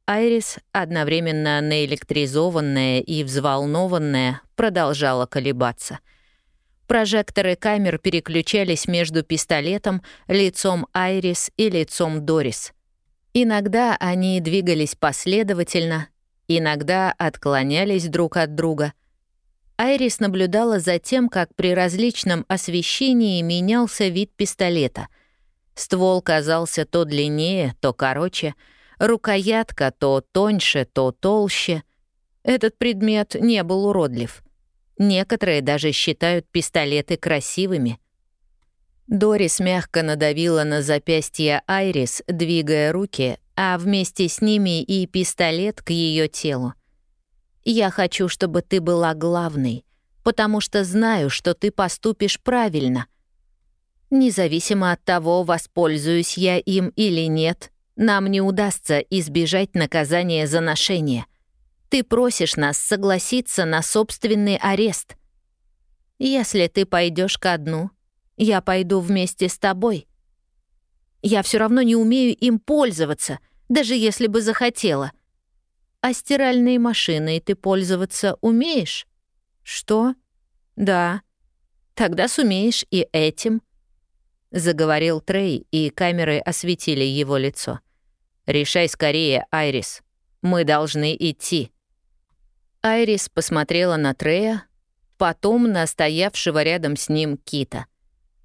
Айрис, одновременно наэлектризованная и взволнованная, продолжала колебаться — Прожекторы камер переключались между пистолетом, лицом Айрис и лицом Дорис. Иногда они двигались последовательно, иногда отклонялись друг от друга. Айрис наблюдала за тем, как при различном освещении менялся вид пистолета. Ствол казался то длиннее, то короче, рукоятка то тоньше, то толще. Этот предмет не был уродлив. Некоторые даже считают пистолеты красивыми. Дорис мягко надавила на запястье Айрис, двигая руки, а вместе с ними и пистолет к ее телу. «Я хочу, чтобы ты была главной, потому что знаю, что ты поступишь правильно. Независимо от того, воспользуюсь я им или нет, нам не удастся избежать наказания за ношение. Ты просишь нас согласиться на собственный арест. Если ты пойдешь ко дну, я пойду вместе с тобой. Я все равно не умею им пользоваться, даже если бы захотела. А стиральной машиной ты пользоваться умеешь? Что? Да. Тогда сумеешь и этим. Заговорил Трей, и камеры осветили его лицо. «Решай скорее, Айрис. Мы должны идти». Айрис посмотрела на Трея, потом на стоявшего рядом с ним Кита.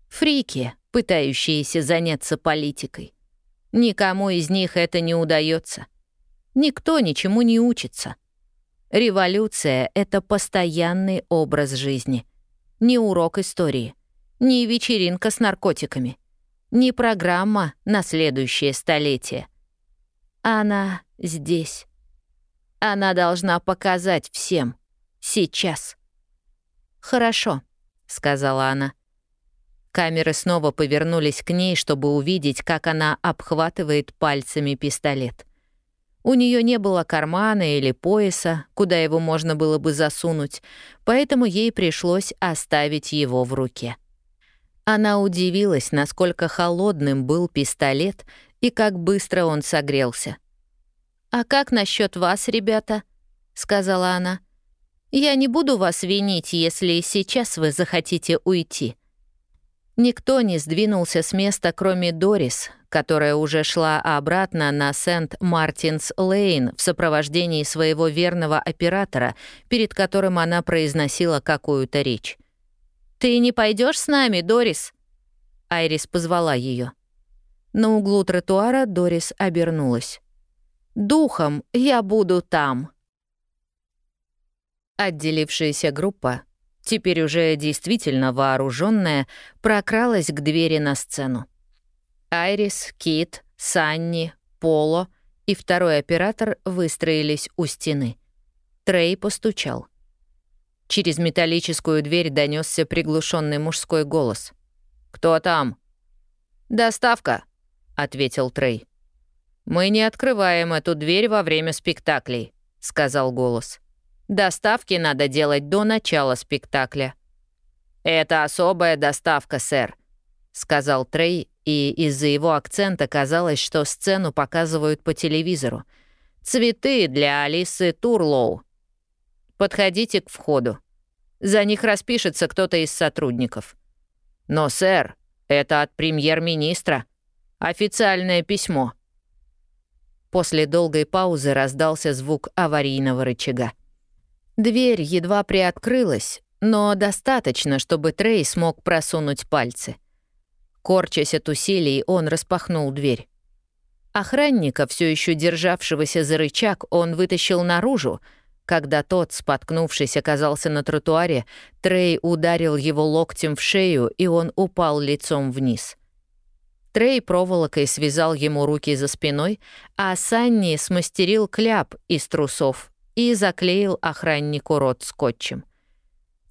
Фрики, пытающиеся заняться политикой. Никому из них это не удается. Никто ничему не учится. Революция — это постоянный образ жизни. Не урок истории, не вечеринка с наркотиками, не программа на следующее столетие. Она здесь. Она должна показать всем. Сейчас. «Хорошо», — сказала она. Камеры снова повернулись к ней, чтобы увидеть, как она обхватывает пальцами пистолет. У нее не было кармана или пояса, куда его можно было бы засунуть, поэтому ей пришлось оставить его в руке. Она удивилась, насколько холодным был пистолет и как быстро он согрелся. «А как насчет вас, ребята?» — сказала она. «Я не буду вас винить, если сейчас вы захотите уйти». Никто не сдвинулся с места, кроме Дорис, которая уже шла обратно на Сент-Мартинс-Лейн в сопровождении своего верного оператора, перед которым она произносила какую-то речь. «Ты не пойдешь с нами, Дорис?» Айрис позвала ее. На углу тротуара Дорис обернулась. «Духом я буду там». Отделившаяся группа, теперь уже действительно вооруженная, прокралась к двери на сцену. Айрис, Кит, Санни, Поло и второй оператор выстроились у стены. Трей постучал. Через металлическую дверь донесся приглушенный мужской голос. «Кто там?» «Доставка», — ответил Трей. «Мы не открываем эту дверь во время спектаклей», — сказал голос. «Доставки надо делать до начала спектакля». «Это особая доставка, сэр», — сказал Трей, и из-за его акцента казалось, что сцену показывают по телевизору. «Цветы для Алисы Турлоу». Подходите к входу. За них распишется кто-то из сотрудников. Но, сэр, это от премьер-министра. Официальное письмо. После долгой паузы раздался звук аварийного рычага. Дверь едва приоткрылась, но достаточно, чтобы Трей смог просунуть пальцы. Корчась от усилий, он распахнул дверь. Охранника, все еще державшегося за рычаг, он вытащил наружу, когда тот, споткнувшись, оказался на тротуаре, Трей ударил его локтем в шею, и он упал лицом вниз. Трей проволокой связал ему руки за спиной, а Санни смастерил кляп из трусов и заклеил охраннику рот скотчем.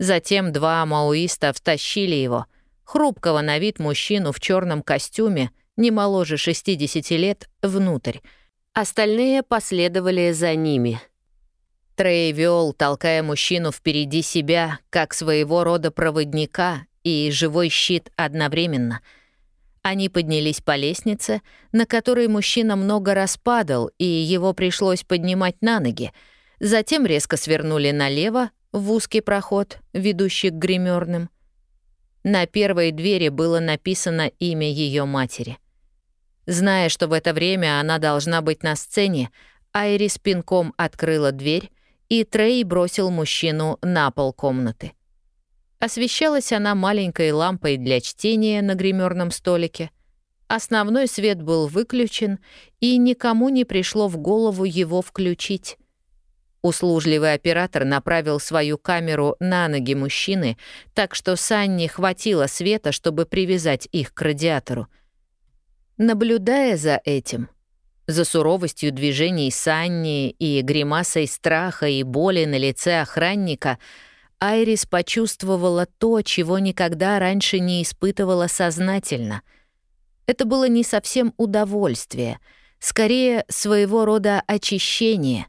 Затем два мауиста втащили его, хрупкого на вид мужчину в черном костюме, не моложе 60 лет, внутрь. Остальные последовали за ними — Трей вел, толкая мужчину впереди себя, как своего рода проводника и живой щит одновременно. Они поднялись по лестнице, на которой мужчина много раз падал, и его пришлось поднимать на ноги. Затем резко свернули налево, в узкий проход, ведущий к гримерным. На первой двери было написано имя ее матери. Зная, что в это время она должна быть на сцене, Айрис пинком открыла дверь, и Трей бросил мужчину на пол комнаты. Освещалась она маленькой лампой для чтения на гримерном столике. Основной свет был выключен, и никому не пришло в голову его включить. Услужливый оператор направил свою камеру на ноги мужчины, так что Санни хватило света, чтобы привязать их к радиатору. Наблюдая за этим, за суровостью движений Санни и гримасой страха и боли на лице охранника Айрис почувствовала то, чего никогда раньше не испытывала сознательно. Это было не совсем удовольствие, скорее своего рода очищение.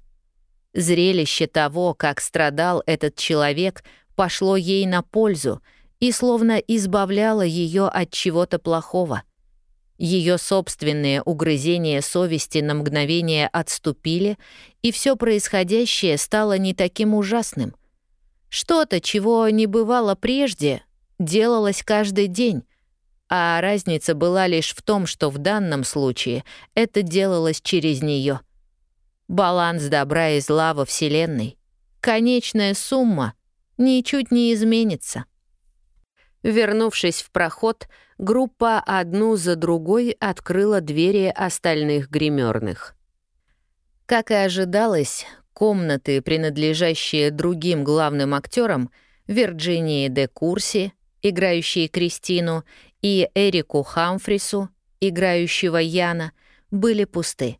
Зрелище того, как страдал этот человек, пошло ей на пользу и словно избавляло ее от чего-то плохого — ее собственные угрызения совести на мгновение отступили, и все происходящее стало не таким ужасным. Что-то, чего не бывало прежде, делалось каждый день, а разница была лишь в том, что в данном случае это делалось через нее. Баланс добра и зла во Вселенной, конечная сумма, ничуть не изменится. Вернувшись в проход, группа одну за другой открыла двери остальных гримерных. Как и ожидалось, комнаты, принадлежащие другим главным актерам, Вирджинии де Курси, играющей Кристину, и Эрику Хамфрису, играющего Яна, были пусты.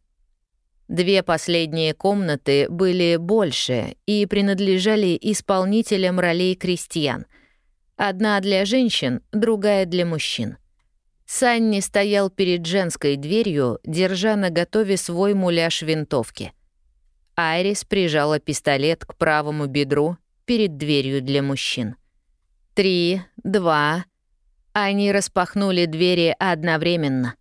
Две последние комнаты были больше и принадлежали исполнителям ролей крестьян — Одна для женщин, другая для мужчин. Санни стоял перед женской дверью, держа на готове свой муляж винтовки. Айрис прижала пистолет к правому бедру перед дверью для мужчин. Три, два. Они распахнули двери одновременно.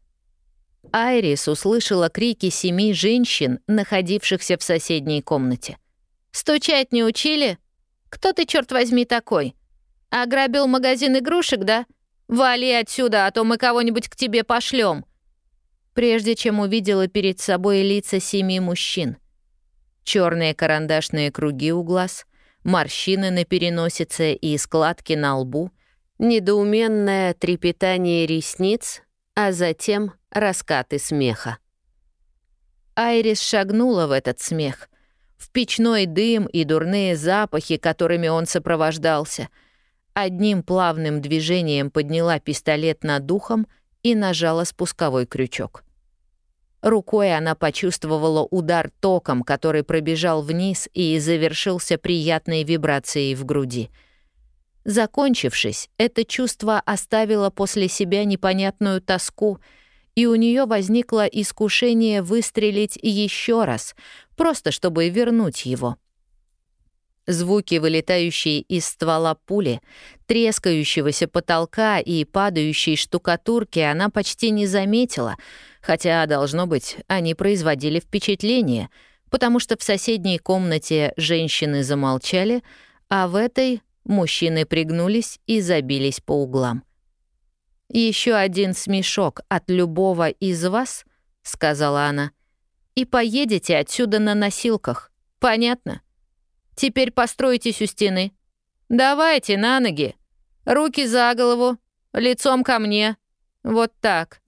Айрис услышала крики семи женщин, находившихся в соседней комнате. «Стучать не учили? Кто ты, черт возьми, такой? Ограбил магазин игрушек, да? «Вали отсюда, а то мы кого-нибудь к тебе пошлем!» Прежде чем увидела перед собой лица семи мужчин. Черные карандашные круги у глаз, морщины на переносице и складки на лбу, недоуменное трепетание ресниц, а затем раскаты смеха. Айрис шагнула в этот смех, в печной дым и дурные запахи, которыми он сопровождался. Одним плавным движением подняла пистолет над духом и нажала спусковой крючок. Рукой она почувствовала удар током, который пробежал вниз и завершился приятной вибрацией в груди. Закончившись, это чувство оставило после себя непонятную тоску, и у нее возникло искушение выстрелить еще раз, просто чтобы вернуть его. Звуки, вылетающие из ствола пули, трескающегося потолка и падающей штукатурки она почти не заметила, хотя, должно быть, они производили впечатление, потому что в соседней комнате женщины замолчали, а в этой мужчины пригнулись и забились по углам. Еще один смешок от любого из вас», — сказала она, — «и поедете отсюда на носилках. Понятно?» Теперь постройтесь у стены. Давайте на ноги. Руки за голову, лицом ко мне. Вот так.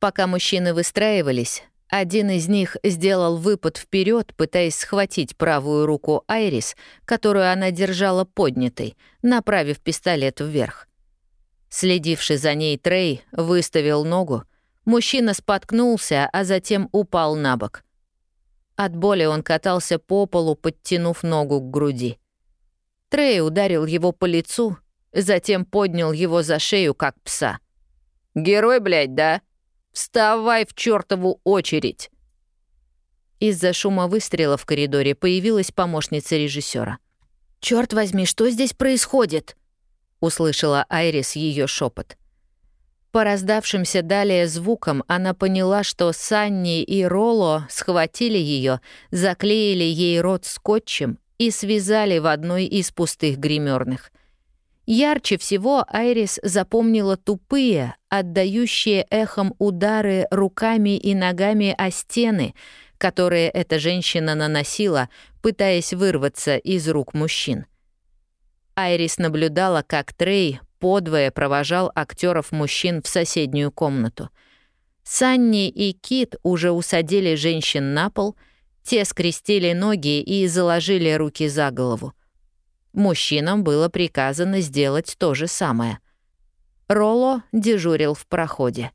Пока мужчины выстраивались, один из них сделал выпад вперед, пытаясь схватить правую руку Айрис, которую она держала поднятой, направив пистолет вверх. Следивший за ней Трей выставил ногу, мужчина споткнулся, а затем упал на бок. От боли он катался по полу, подтянув ногу к груди. Трей ударил его по лицу, затем поднял его за шею, как пса. «Герой, блядь, да? Вставай в чертову очередь!» Из-за шума выстрела в коридоре появилась помощница режиссера. «Черт возьми, что здесь происходит?» — услышала Айрис ее шепот. По раздавшимся далее звукам она поняла, что Санни и Ролло схватили ее, заклеили ей рот скотчем и связали в одной из пустых гримерных. Ярче всего Айрис запомнила тупые, отдающие эхом удары руками и ногами о стены, которые эта женщина наносила, пытаясь вырваться из рук мужчин. Айрис наблюдала, как Трей подвое провожал актеров мужчин в соседнюю комнату. Санни и Кит уже усадили женщин на пол, те скрестили ноги и заложили руки за голову. Мужчинам было приказано сделать то же самое. Ролло дежурил в проходе.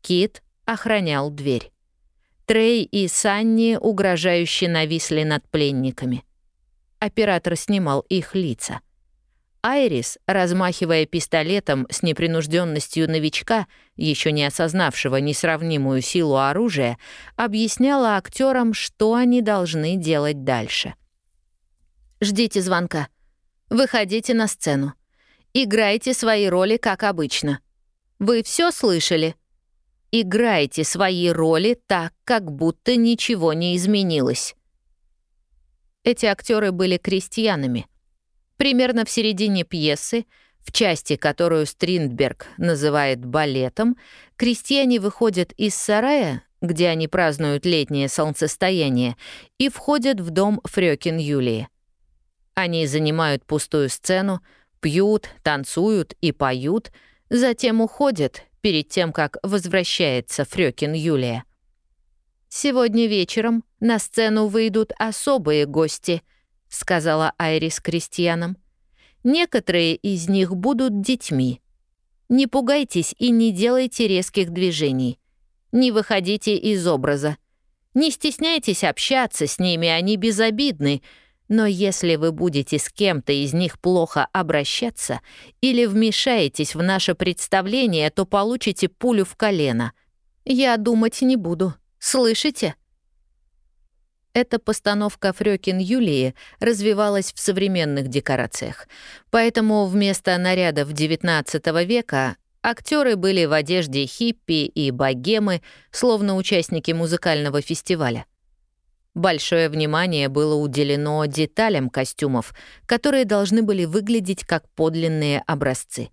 Кит охранял дверь. Трей и Санни угрожающе нависли над пленниками. Оператор снимал их лица. Айрис, размахивая пистолетом с непринужденностью новичка, еще не осознавшего несравнимую силу оружия, объясняла актерам, что они должны делать дальше. «Ждите звонка. Выходите на сцену. Играйте свои роли, как обычно. Вы все слышали? Играйте свои роли так, как будто ничего не изменилось». Эти актеры были крестьянами — Примерно в середине пьесы, в части, которую Стриндберг называет балетом, крестьяне выходят из сарая, где они празднуют летнее солнцестояние, и входят в дом Фрёкин Юлии. Они занимают пустую сцену, пьют, танцуют и поют, затем уходят перед тем, как возвращается Фрёкин Юлия. Сегодня вечером на сцену выйдут особые гости —— сказала Айрис крестьянам. «Некоторые из них будут детьми. Не пугайтесь и не делайте резких движений. Не выходите из образа. Не стесняйтесь общаться с ними, они безобидны, но если вы будете с кем-то из них плохо обращаться или вмешаетесь в наше представление, то получите пулю в колено. Я думать не буду. Слышите?» Эта постановка Фрёкин Юлии развивалась в современных декорациях. Поэтому вместо нарядов XIX века актеры были в одежде хиппи и богемы, словно участники музыкального фестиваля. Большое внимание было уделено деталям костюмов, которые должны были выглядеть как подлинные образцы.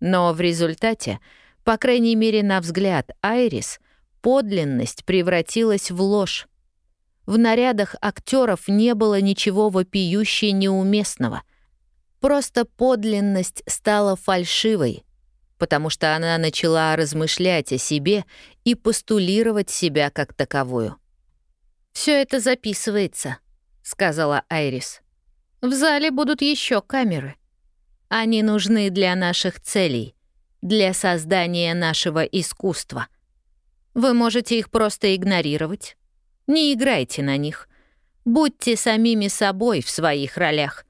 Но в результате, по крайней мере на взгляд Айрис, подлинность превратилась в ложь. В нарядах актеров не было ничего вопиюще неуместного. Просто подлинность стала фальшивой, потому что она начала размышлять о себе и постулировать себя как таковую. Все это записывается», — сказала Айрис. «В зале будут еще камеры. Они нужны для наших целей, для создания нашего искусства. Вы можете их просто игнорировать. Не играйте на них. Будьте самими собой в своих ролях.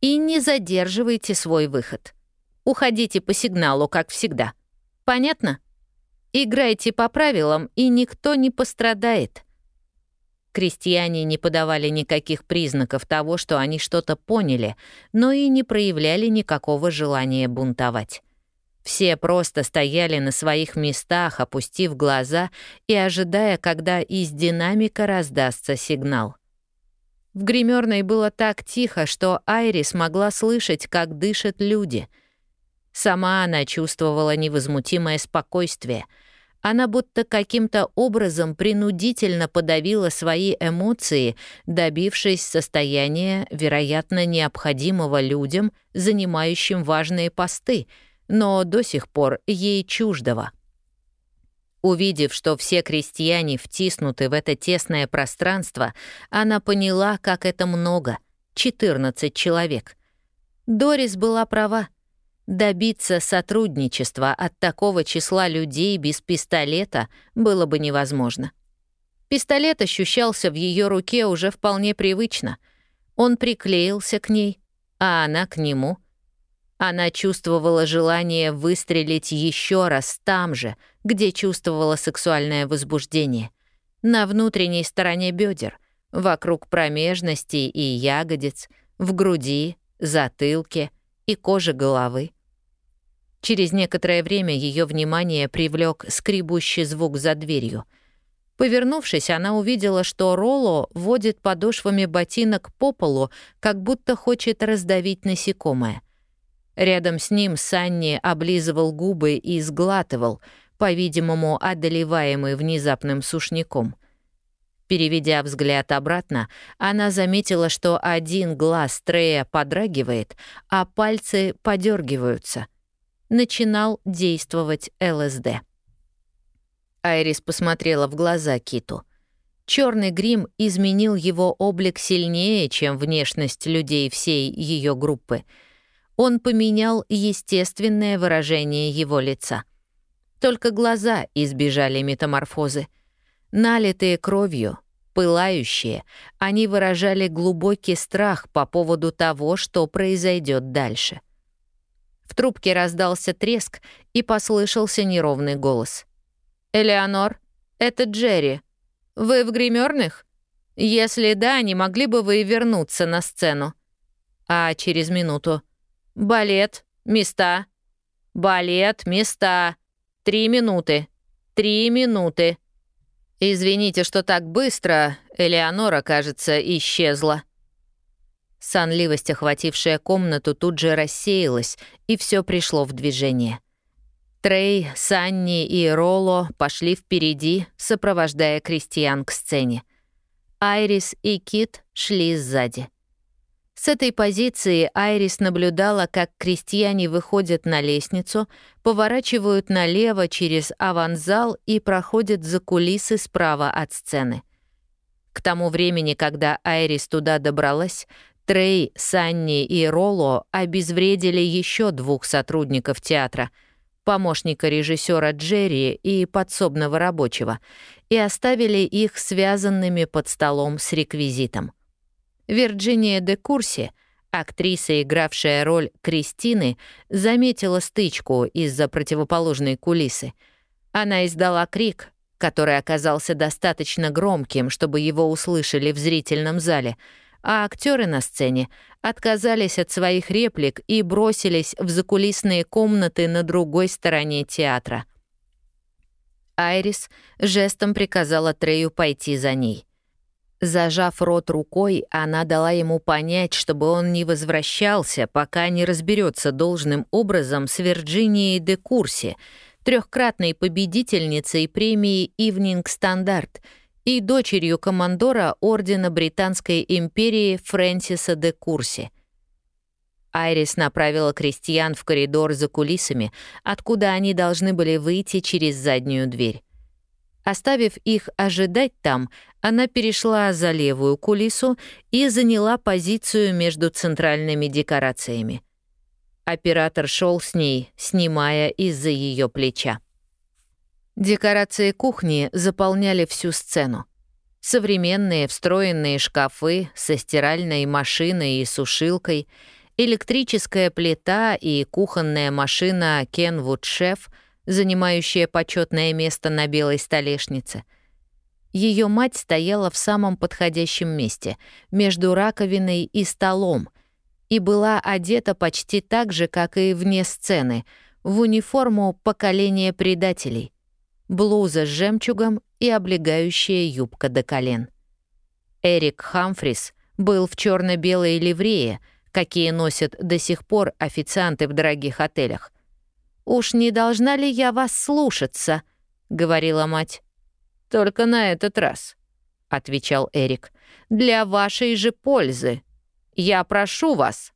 И не задерживайте свой выход. Уходите по сигналу, как всегда. Понятно? Играйте по правилам, и никто не пострадает. Крестьяне не подавали никаких признаков того, что они что-то поняли, но и не проявляли никакого желания бунтовать. Все просто стояли на своих местах, опустив глаза и ожидая, когда из динамика раздастся сигнал. В гримерной было так тихо, что Айрис могла слышать, как дышат люди. Сама она чувствовала невозмутимое спокойствие — она будто каким-то образом принудительно подавила свои эмоции, добившись состояния, вероятно, необходимого людям, занимающим важные посты, но до сих пор ей чуждого. Увидев, что все крестьяне втиснуты в это тесное пространство, она поняла, как это много — 14 человек. Дорис была права — Добиться сотрудничества от такого числа людей без пистолета было бы невозможно. Пистолет ощущался в ее руке уже вполне привычно. Он приклеился к ней, а она к нему. Она чувствовала желание выстрелить еще раз там же, где чувствовала сексуальное возбуждение. На внутренней стороне бедер, вокруг промежности и ягодиц, в груди, затылке — и кожи головы. Через некоторое время ее внимание привлек скребущий звук за дверью. Повернувшись, она увидела, что Ролло водит подошвами ботинок по полу, как будто хочет раздавить насекомое. Рядом с ним Санни облизывал губы и сглатывал, по-видимому, одолеваемый внезапным сушняком. Переведя взгляд обратно, она заметила, что один глаз Трея подрагивает, а пальцы подергиваются. Начинал действовать ЛСД. Айрис посмотрела в глаза Киту. Черный грим изменил его облик сильнее, чем внешность людей всей ее группы. Он поменял естественное выражение его лица. Только глаза избежали метаморфозы. Налитые кровью, пылающие, они выражали глубокий страх по поводу того, что произойдет дальше. В трубке раздался треск и послышался неровный голос. «Элеонор, это Джерри. Вы в гримерных? Если да, не могли бы вы вернуться на сцену?» А через минуту. «Балет, места. Балет, места. Три минуты. Три минуты. «Извините, что так быстро. Элеонора, кажется, исчезла». Сонливость, охватившая комнату, тут же рассеялась, и все пришло в движение. Трей, Санни и Ролло пошли впереди, сопровождая крестьян к сцене. Айрис и Кит шли сзади. С этой позиции Айрис наблюдала, как крестьяне выходят на лестницу, поворачивают налево через аванзал и проходят за кулисы справа от сцены. К тому времени, когда Айрис туда добралась, Трей, Санни и Ролло обезвредили еще двух сотрудников театра — помощника режиссера Джерри и подсобного рабочего, и оставили их связанными под столом с реквизитом. Вирджиния де Курси, актриса, игравшая роль Кристины, заметила стычку из-за противоположной кулисы. Она издала крик, который оказался достаточно громким, чтобы его услышали в зрительном зале, а актеры на сцене отказались от своих реплик и бросились в закулисные комнаты на другой стороне театра. Айрис жестом приказала Трею пойти за ней — Зажав рот рукой, она дала ему понять, чтобы он не возвращался, пока не разберется должным образом с Вирджинией де Курси, трехкратной победительницей премии «Ивнинг Стандарт» и дочерью командора Ордена Британской империи Фрэнсиса де Курси. Айрис направила крестьян в коридор за кулисами, откуда они должны были выйти через заднюю дверь. Оставив их ожидать там, она перешла за левую кулису и заняла позицию между центральными декорациями. Оператор шел с ней, снимая из-за ее плеча. Декорации кухни заполняли всю сцену. Современные встроенные шкафы со стиральной машиной и сушилкой, электрическая плита и кухонная машина Kenwood Chef, занимающая почетное место на белой столешнице. Ее мать стояла в самом подходящем месте, между раковиной и столом, и была одета почти так же, как и вне сцены, в униформу поколения предателей. Блуза с жемчугом и облегающая юбка до колен. Эрик Хамфрис был в черно белой ливрее, какие носят до сих пор официанты в дорогих отелях. «Уж не должна ли я вас слушаться?» — говорила мать. «Только на этот раз», — отвечал Эрик. «Для вашей же пользы. Я прошу вас».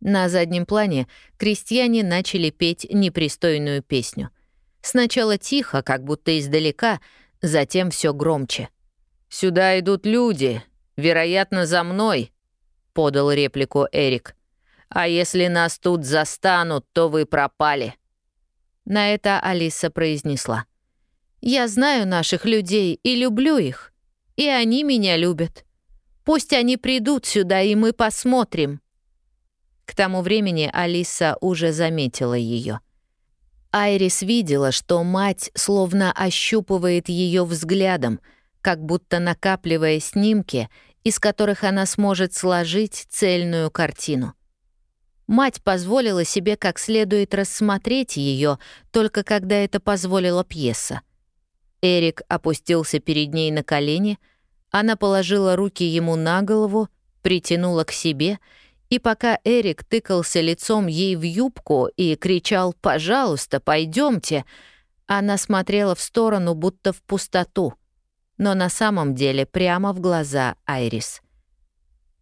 На заднем плане крестьяне начали петь непристойную песню. Сначала тихо, как будто издалека, затем все громче. «Сюда идут люди, вероятно, за мной», — подал реплику Эрик. «А если нас тут застанут, то вы пропали». На это Алиса произнесла. Я знаю наших людей и люблю их. И они меня любят. Пусть они придут сюда, и мы посмотрим». К тому времени Алиса уже заметила ее. Айрис видела, что мать словно ощупывает ее взглядом, как будто накапливая снимки, из которых она сможет сложить цельную картину. Мать позволила себе как следует рассмотреть ее, только когда это позволила пьеса. Эрик опустился перед ней на колени, она положила руки ему на голову, притянула к себе, и пока Эрик тыкался лицом ей в юбку и кричал «Пожалуйста, пойдемте», она смотрела в сторону, будто в пустоту, но на самом деле прямо в глаза Айрис.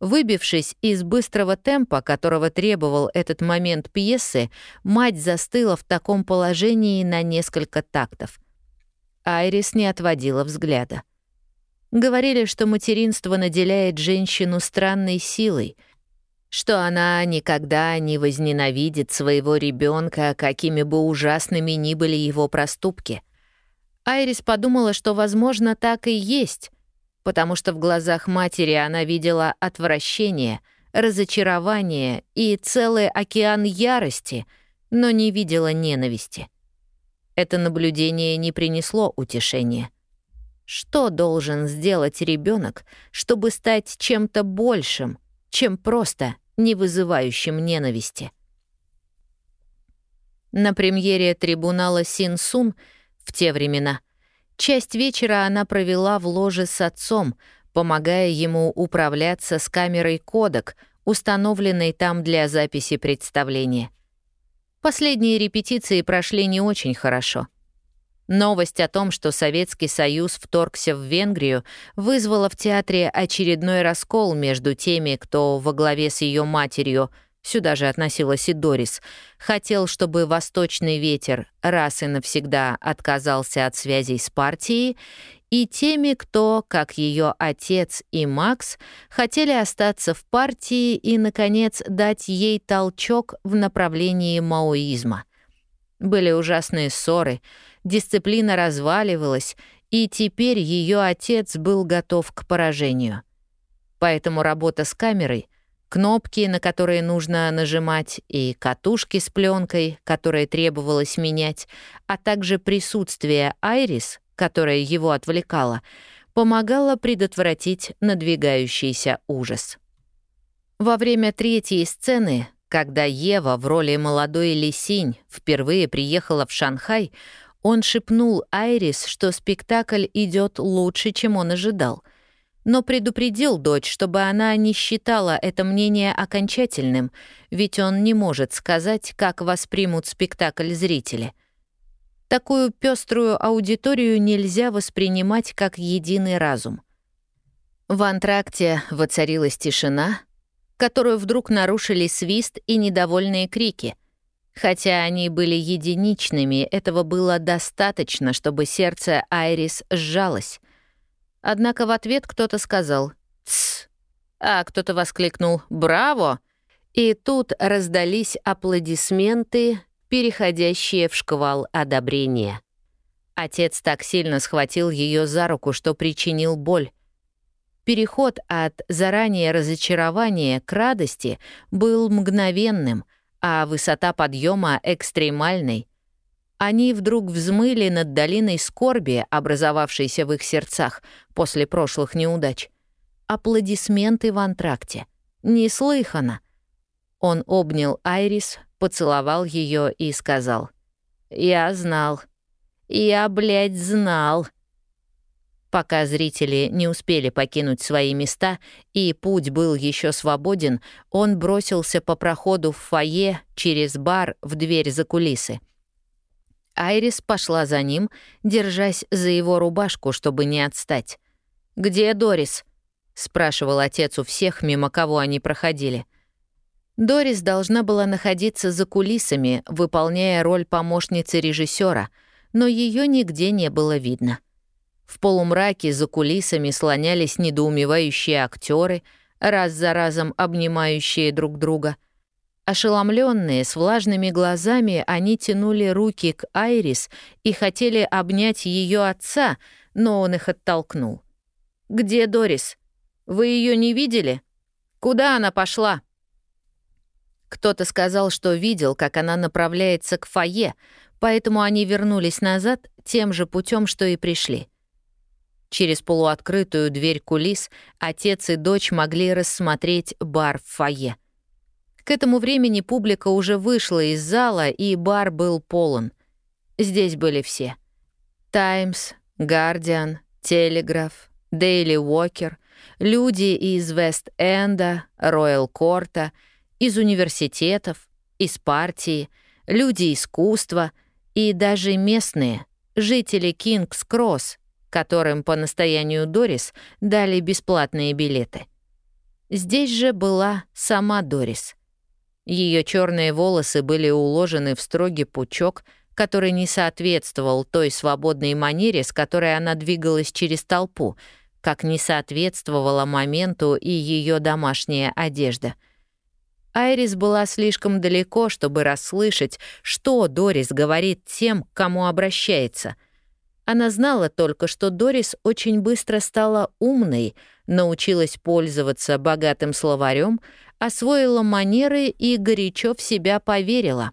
Выбившись из быстрого темпа, которого требовал этот момент пьесы, мать застыла в таком положении на несколько тактов — Айрис не отводила взгляда. Говорили, что материнство наделяет женщину странной силой, что она никогда не возненавидит своего ребенка, какими бы ужасными ни были его проступки. Айрис подумала, что, возможно, так и есть, потому что в глазах матери она видела отвращение, разочарование и целый океан ярости, но не видела ненависти. Это наблюдение не принесло утешения. Что должен сделать ребенок, чтобы стать чем-то большим, чем просто не вызывающим ненависти? На премьере трибунала Син-Сун в те времена часть вечера она провела в ложе с отцом, помогая ему управляться с камерой кодек, установленной там для записи представления. Последние репетиции прошли не очень хорошо. Новость о том, что Советский Союз вторгся в Венгрию, вызвала в театре очередной раскол между теми, кто во главе с ее матерью, сюда же относилась и Дорис, хотел, чтобы «Восточный ветер» раз и навсегда отказался от связей с партией, и теми, кто, как ее отец и Макс, хотели остаться в партии и, наконец, дать ей толчок в направлении маоизма. Были ужасные ссоры, дисциплина разваливалась, и теперь ее отец был готов к поражению. Поэтому работа с камерой, кнопки, на которые нужно нажимать, и катушки с пленкой, которые требовалось менять, а также присутствие Айрис — которая его отвлекала, помогала предотвратить надвигающийся ужас. Во время третьей сцены, когда Ева в роли молодой Лисинь впервые приехала в Шанхай, он шепнул Айрис, что спектакль идет лучше, чем он ожидал. Но предупредил дочь, чтобы она не считала это мнение окончательным, ведь он не может сказать, как воспримут спектакль зрители. Такую пеструю аудиторию нельзя воспринимать как единый разум. В антракте воцарилась тишина, которую вдруг нарушили свист и недовольные крики. Хотя они были единичными, этого было достаточно, чтобы сердце Айрис сжалось. Однако в ответ кто-то сказал «Тсс», а кто-то воскликнул «Браво!» И тут раздались аплодисменты, переходящие в шквал одобрения. Отец так сильно схватил ее за руку, что причинил боль. Переход от заранее разочарования к радости был мгновенным, а высота подъема экстремальной. Они вдруг взмыли над долиной скорби, образовавшейся в их сердцах после прошлых неудач. Аплодисменты в антракте. Неслыханно. Он обнял Айрис, поцеловал ее и сказал. «Я знал. Я, блядь, знал». Пока зрители не успели покинуть свои места и путь был еще свободен, он бросился по проходу в фойе через бар в дверь за кулисы. Айрис пошла за ним, держась за его рубашку, чтобы не отстать. «Где Дорис?» — спрашивал отец у всех, мимо кого они проходили. Дорис должна была находиться за кулисами, выполняя роль помощницы режиссера, но ее нигде не было видно. В полумраке за кулисами слонялись недоумевающие актеры, раз за разом обнимающие друг друга. Ошеломленные, с влажными глазами, они тянули руки к Айрис и хотели обнять ее отца, но он их оттолкнул. «Где Дорис? Вы ее не видели? Куда она пошла?» Кто-то сказал, что видел, как она направляется к фойе, поэтому они вернулись назад тем же путем, что и пришли. Через полуоткрытую дверь кулис отец и дочь могли рассмотреть бар в фойе. К этому времени публика уже вышла из зала, и бар был полон. Здесь были все. «Таймс», «Гардиан», «Телеграф», «Дейли Уокер», люди из Вест-Энда, Роyal-Корта, из университетов, из партии, люди искусства и даже местные, жители Кингс-Кросс, которым по настоянию Дорис дали бесплатные билеты. Здесь же была сама Дорис. Ее черные волосы были уложены в строгий пучок, который не соответствовал той свободной манере, с которой она двигалась через толпу, как не соответствовала моменту и ее домашняя одежда. Айрис была слишком далеко, чтобы расслышать, что Дорис говорит тем, к кому обращается — она знала только, что Дорис очень быстро стала умной, научилась пользоваться богатым словарем, освоила манеры и горячо в себя поверила.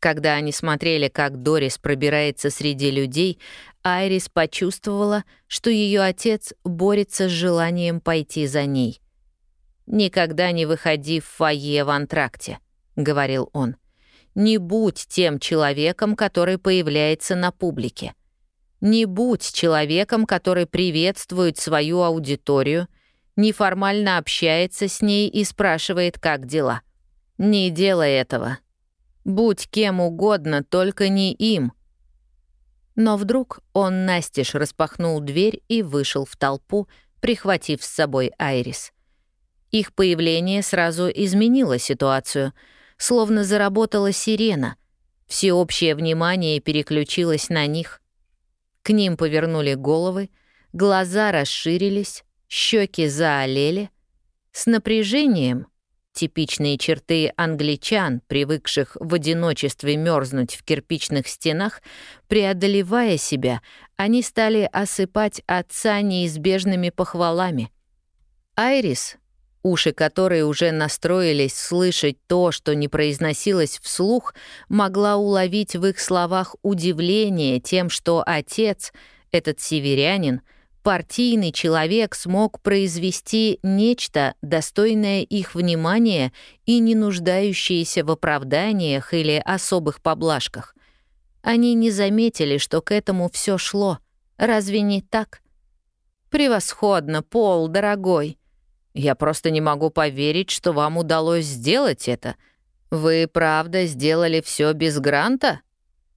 Когда они смотрели, как Дорис пробирается среди людей, Айрис почувствовала, что ее отец борется с желанием пойти за ней. «Никогда не выходи в фойе в антракте», — говорил он. — не будь тем человеком, который появляется на публике. Не будь человеком, который приветствует свою аудиторию, неформально общается с ней и спрашивает, как дела. Не делай этого. Будь кем угодно, только не им. Но вдруг он настежь распахнул дверь и вышел в толпу, прихватив с собой Айрис. Их появление сразу изменило ситуацию — словно заработала сирена. Всеобщее внимание переключилось на них. К ним повернули головы, глаза расширились, щеки заолели. С напряжением, типичные черты англичан, привыкших в одиночестве мерзнуть в кирпичных стенах, преодолевая себя, они стали осыпать отца неизбежными похвалами. Айрис, уши которой уже настроились слышать то, что не произносилось вслух, могла уловить в их словах удивление тем, что отец, этот северянин, партийный человек смог произвести нечто, достойное их внимания и не нуждающееся в оправданиях или особых поблажках. Они не заметили, что к этому все шло. Разве не так? «Превосходно, Пол, дорогой. Я просто не могу поверить, что вам удалось сделать это. Вы правда сделали все без гранта?»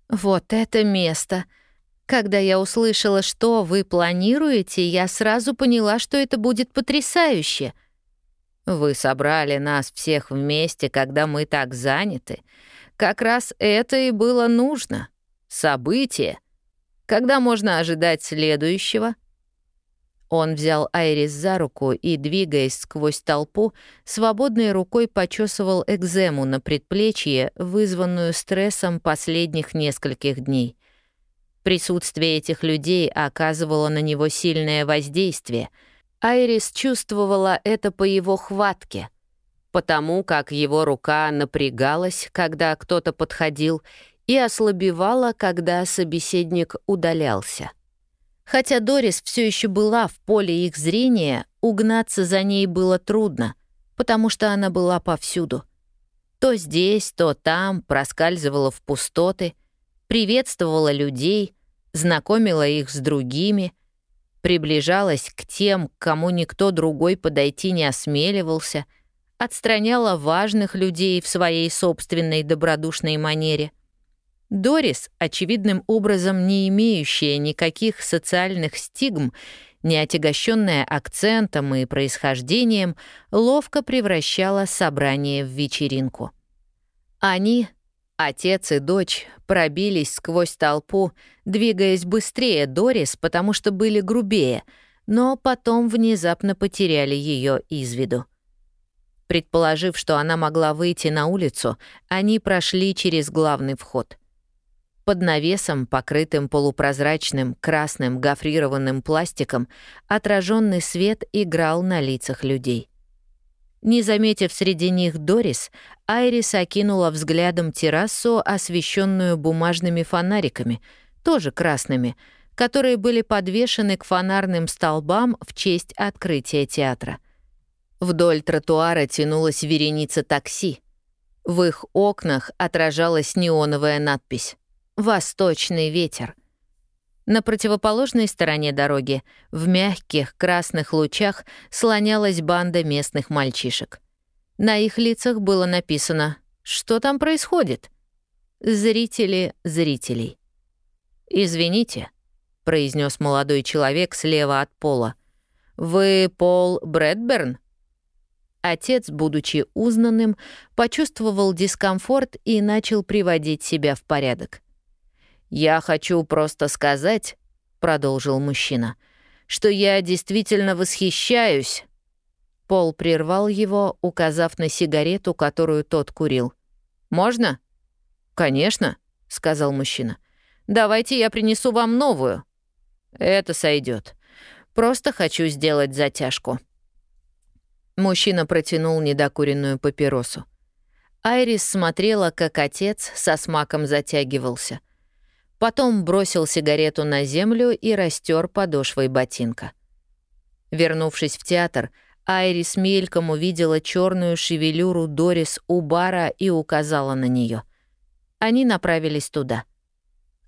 «Вот это место!» Когда я услышала, что вы планируете, я сразу поняла, что это будет потрясающе. Вы собрали нас всех вместе, когда мы так заняты. Как раз это и было нужно. Событие. Когда можно ожидать следующего? Он взял Айрис за руку и, двигаясь сквозь толпу, свободной рукой почесывал экзему на предплечье, вызванную стрессом последних нескольких дней. Присутствие этих людей оказывало на него сильное воздействие. Айрис чувствовала это по его хватке, потому как его рука напрягалась, когда кто-то подходил, и ослабевала, когда собеседник удалялся. Хотя Дорис все еще была в поле их зрения, угнаться за ней было трудно, потому что она была повсюду. То здесь, то там проскальзывала в пустоты — приветствовала людей, знакомила их с другими, приближалась к тем, к кому никто другой подойти не осмеливался, отстраняла важных людей в своей собственной добродушной манере. Дорис, очевидным образом не имеющая никаких социальных стигм, не отягощенная акцентом и происхождением, ловко превращала собрание в вечеринку. Они, Отец и дочь пробились сквозь толпу, двигаясь быстрее Дорис, потому что были грубее, но потом внезапно потеряли ее из виду. Предположив, что она могла выйти на улицу, они прошли через главный вход. Под навесом, покрытым полупрозрачным красным гофрированным пластиком, отраженный свет играл на лицах людей. Не заметив среди них Дорис, Айрис окинула взглядом террасу, освещенную бумажными фонариками, тоже красными, которые были подвешены к фонарным столбам в честь открытия театра. Вдоль тротуара тянулась вереница такси. В их окнах отражалась неоновая надпись «Восточный ветер». На противоположной стороне дороги, в мягких красных лучах, слонялась банда местных мальчишек. На их лицах было написано «Что там происходит?» «Зрители зрителей». «Извините», — произнес молодой человек слева от пола. «Вы Пол Брэдберн?» Отец, будучи узнанным, почувствовал дискомфорт и начал приводить себя в порядок. «Я хочу просто сказать», — продолжил мужчина, «что я действительно восхищаюсь». Пол прервал его, указав на сигарету, которую тот курил. «Можно?» «Конечно», — сказал мужчина. «Давайте я принесу вам новую». «Это сойдет. Просто хочу сделать затяжку». Мужчина протянул недокуренную папиросу. Айрис смотрела, как отец со смаком затягивался — Потом бросил сигарету на землю и растер подошвой ботинка. Вернувшись в театр, Айрис мельком увидела черную шевелюру Дорис у бара и указала на нее. Они направились туда.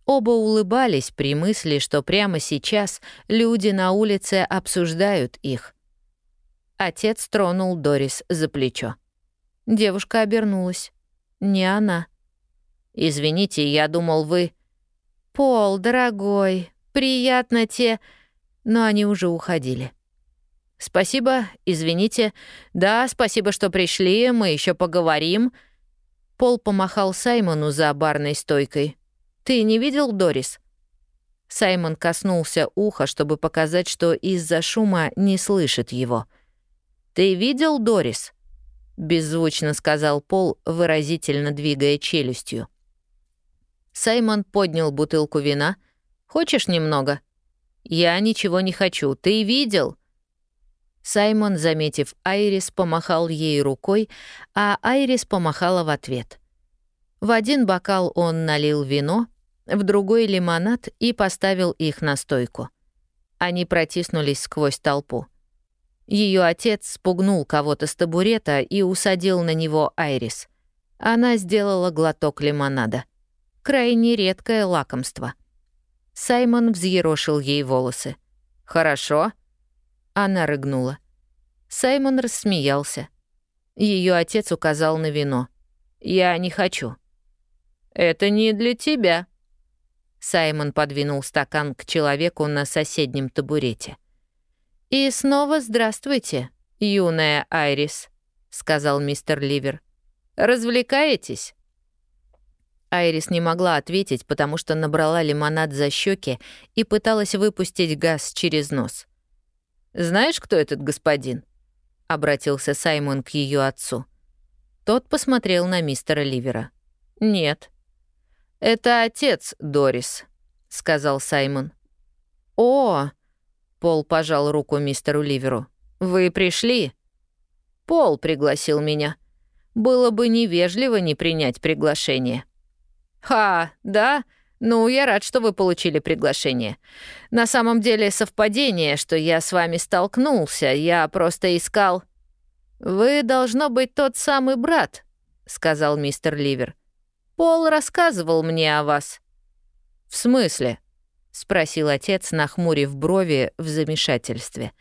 Оба улыбались при мысли, что прямо сейчас люди на улице обсуждают их. Отец тронул Дорис за плечо. Девушка обернулась. Не она. «Извините, я думал, вы...» «Пол, дорогой, приятно те...» Но они уже уходили. «Спасибо, извините. Да, спасибо, что пришли, мы еще поговорим». Пол помахал Саймону за барной стойкой. «Ты не видел Дорис?» Саймон коснулся уха, чтобы показать, что из-за шума не слышит его. «Ты видел Дорис?» — беззвучно сказал Пол, выразительно двигая челюстью. Саймон поднял бутылку вина. «Хочешь немного?» «Я ничего не хочу. Ты видел?» Саймон, заметив Айрис, помахал ей рукой, а Айрис помахала в ответ. В один бокал он налил вино, в другой — лимонад и поставил их на стойку. Они протиснулись сквозь толпу. Ее отец спугнул кого-то с табурета и усадил на него Айрис. Она сделала глоток лимонада крайне редкое лакомство. Саймон взъерошил ей волосы. «Хорошо. Она рыгнула. Саймон рассмеялся. Ее отец указал на вино. «Я не хочу». «Это не для тебя». Саймон подвинул стакан к человеку на соседнем табурете. «И снова здравствуйте, юная Айрис», — сказал мистер Ливер. «Развлекаетесь?» Айрис не могла ответить, потому что набрала лимонад за щеки и пыталась выпустить газ через нос. «Знаешь, кто этот господин?» — обратился Саймон к ее отцу. Тот посмотрел на мистера Ливера. «Нет». «Это отец Дорис», — сказал Саймон. «О!» — Пол пожал руку мистеру Ливеру. «Вы пришли?» «Пол пригласил меня. Было бы невежливо не принять приглашение». «Ха, да? Ну, я рад, что вы получили приглашение. На самом деле совпадение, что я с вами столкнулся. Я просто искал...» «Вы, должно быть, тот самый брат», — сказал мистер Ливер. «Пол рассказывал мне о вас». «В смысле?» — спросил отец, нахмурив брови в замешательстве.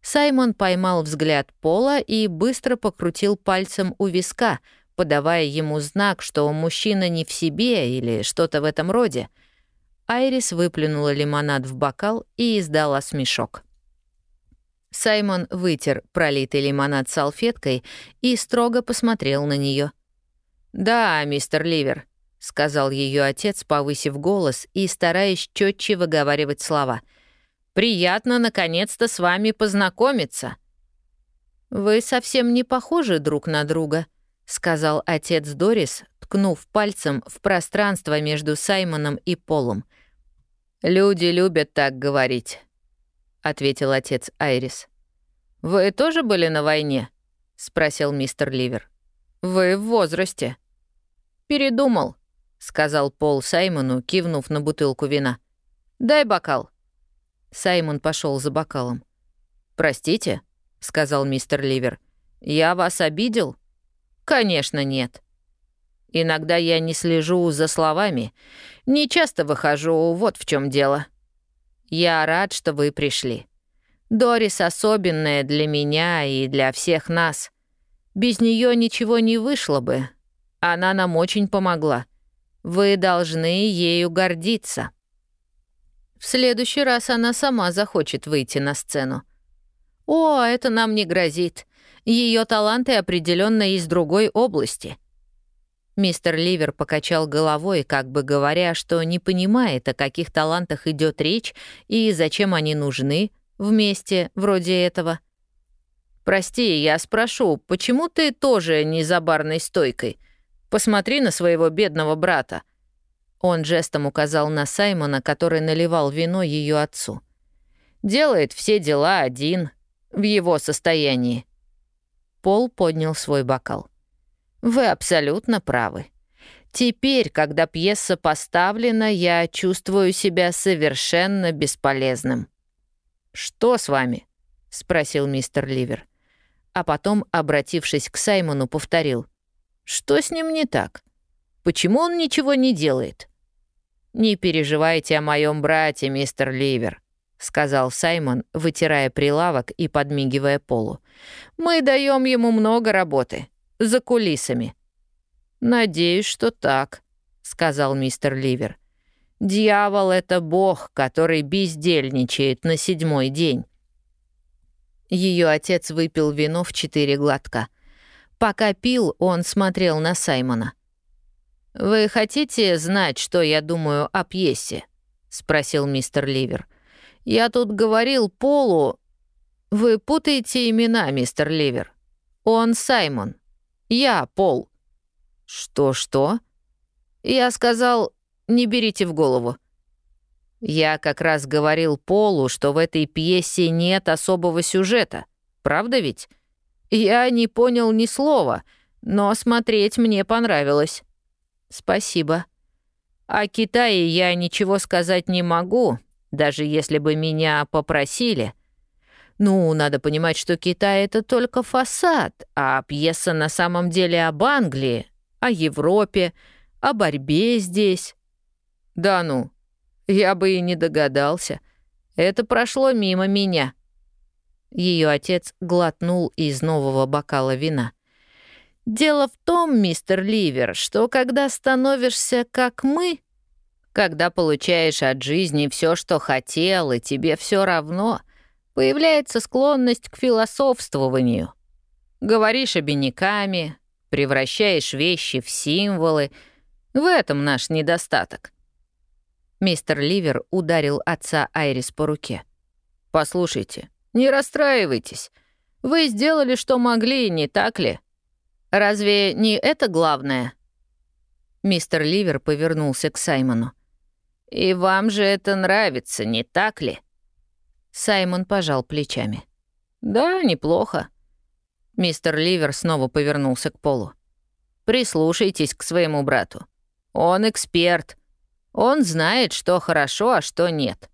Саймон поймал взгляд Пола и быстро покрутил пальцем у виска — подавая ему знак, что мужчина не в себе или что-то в этом роде. Айрис выплюнула лимонад в бокал и издала смешок. Саймон вытер пролитый лимонад салфеткой и строго посмотрел на нее. «Да, мистер Ливер», — сказал ее отец, повысив голос и стараясь четче выговаривать слова. «Приятно, наконец-то, с вами познакомиться». «Вы совсем не похожи друг на друга», — сказал отец Дорис, ткнув пальцем в пространство между Саймоном и Полом. «Люди любят так говорить», — ответил отец Айрис. «Вы тоже были на войне?» — спросил мистер Ливер. «Вы в возрасте». «Передумал», — сказал Пол Саймону, кивнув на бутылку вина. «Дай бокал». Саймон пошел за бокалом. «Простите», — сказал мистер Ливер. «Я вас обидел?» Конечно, нет. Иногда я не слежу за словами. Не часто выхожу, вот в чем дело. Я рад, что вы пришли. Дорис особенная для меня и для всех нас. Без нее ничего не вышло бы. Она нам очень помогла. Вы должны ею гордиться. В следующий раз она сама захочет выйти на сцену. О, это нам не грозит. Ее таланты определенно из другой области. Мистер Ливер покачал головой, как бы говоря, что не понимает, о каких талантах идет речь и зачем они нужны вместе вроде этого. «Прости, я спрошу, почему ты тоже не за барной стойкой? Посмотри на своего бедного брата». Он жестом указал на Саймона, который наливал вино ее отцу. «Делает все дела один, в его состоянии. Пол поднял свой бокал. «Вы абсолютно правы. Теперь, когда пьеса поставлена, я чувствую себя совершенно бесполезным». «Что с вами?» — спросил мистер Ливер. А потом, обратившись к Саймону, повторил. «Что с ним не так? Почему он ничего не делает?» «Не переживайте о моем брате, мистер Ливер», — сказал Саймон, вытирая прилавок и подмигивая Полу. «Мы даем ему много работы. За кулисами». «Надеюсь, что так», — сказал мистер Ливер. «Дьявол — это бог, который бездельничает на седьмой день». Ее отец выпил вино в четыре глотка. Пока пил, он смотрел на Саймона. «Вы хотите знать, что я думаю о пьесе?» — спросил мистер Ливер. — я тут говорил Полу... Вы путаете имена, мистер Ливер. Он Саймон. Я Пол. Что-что? Я сказал, не берите в голову. Я как раз говорил Полу, что в этой пьесе нет особого сюжета. Правда ведь? Я не понял ни слова, но смотреть мне понравилось. Спасибо. О Китае я ничего сказать не могу, даже если бы меня попросили. Ну, надо понимать, что Китай — это только фасад, а пьеса на самом деле об Англии, о Европе, о борьбе здесь. Да ну, я бы и не догадался. Это прошло мимо меня. Ее отец глотнул из нового бокала вина. «Дело в том, мистер Ливер, что когда становишься как мы, когда получаешь от жизни все, что хотел, и тебе все равно, появляется склонность к философствованию. Говоришь обиняками, превращаешь вещи в символы. В этом наш недостаток». Мистер Ливер ударил отца Айрис по руке. «Послушайте, не расстраивайтесь. Вы сделали, что могли, не так ли? Разве не это главное?» Мистер Ливер повернулся к Саймону. «И вам же это нравится, не так ли?» Саймон пожал плечами. «Да, неплохо». Мистер Ливер снова повернулся к Полу. «Прислушайтесь к своему брату. Он эксперт. Он знает, что хорошо, а что нет».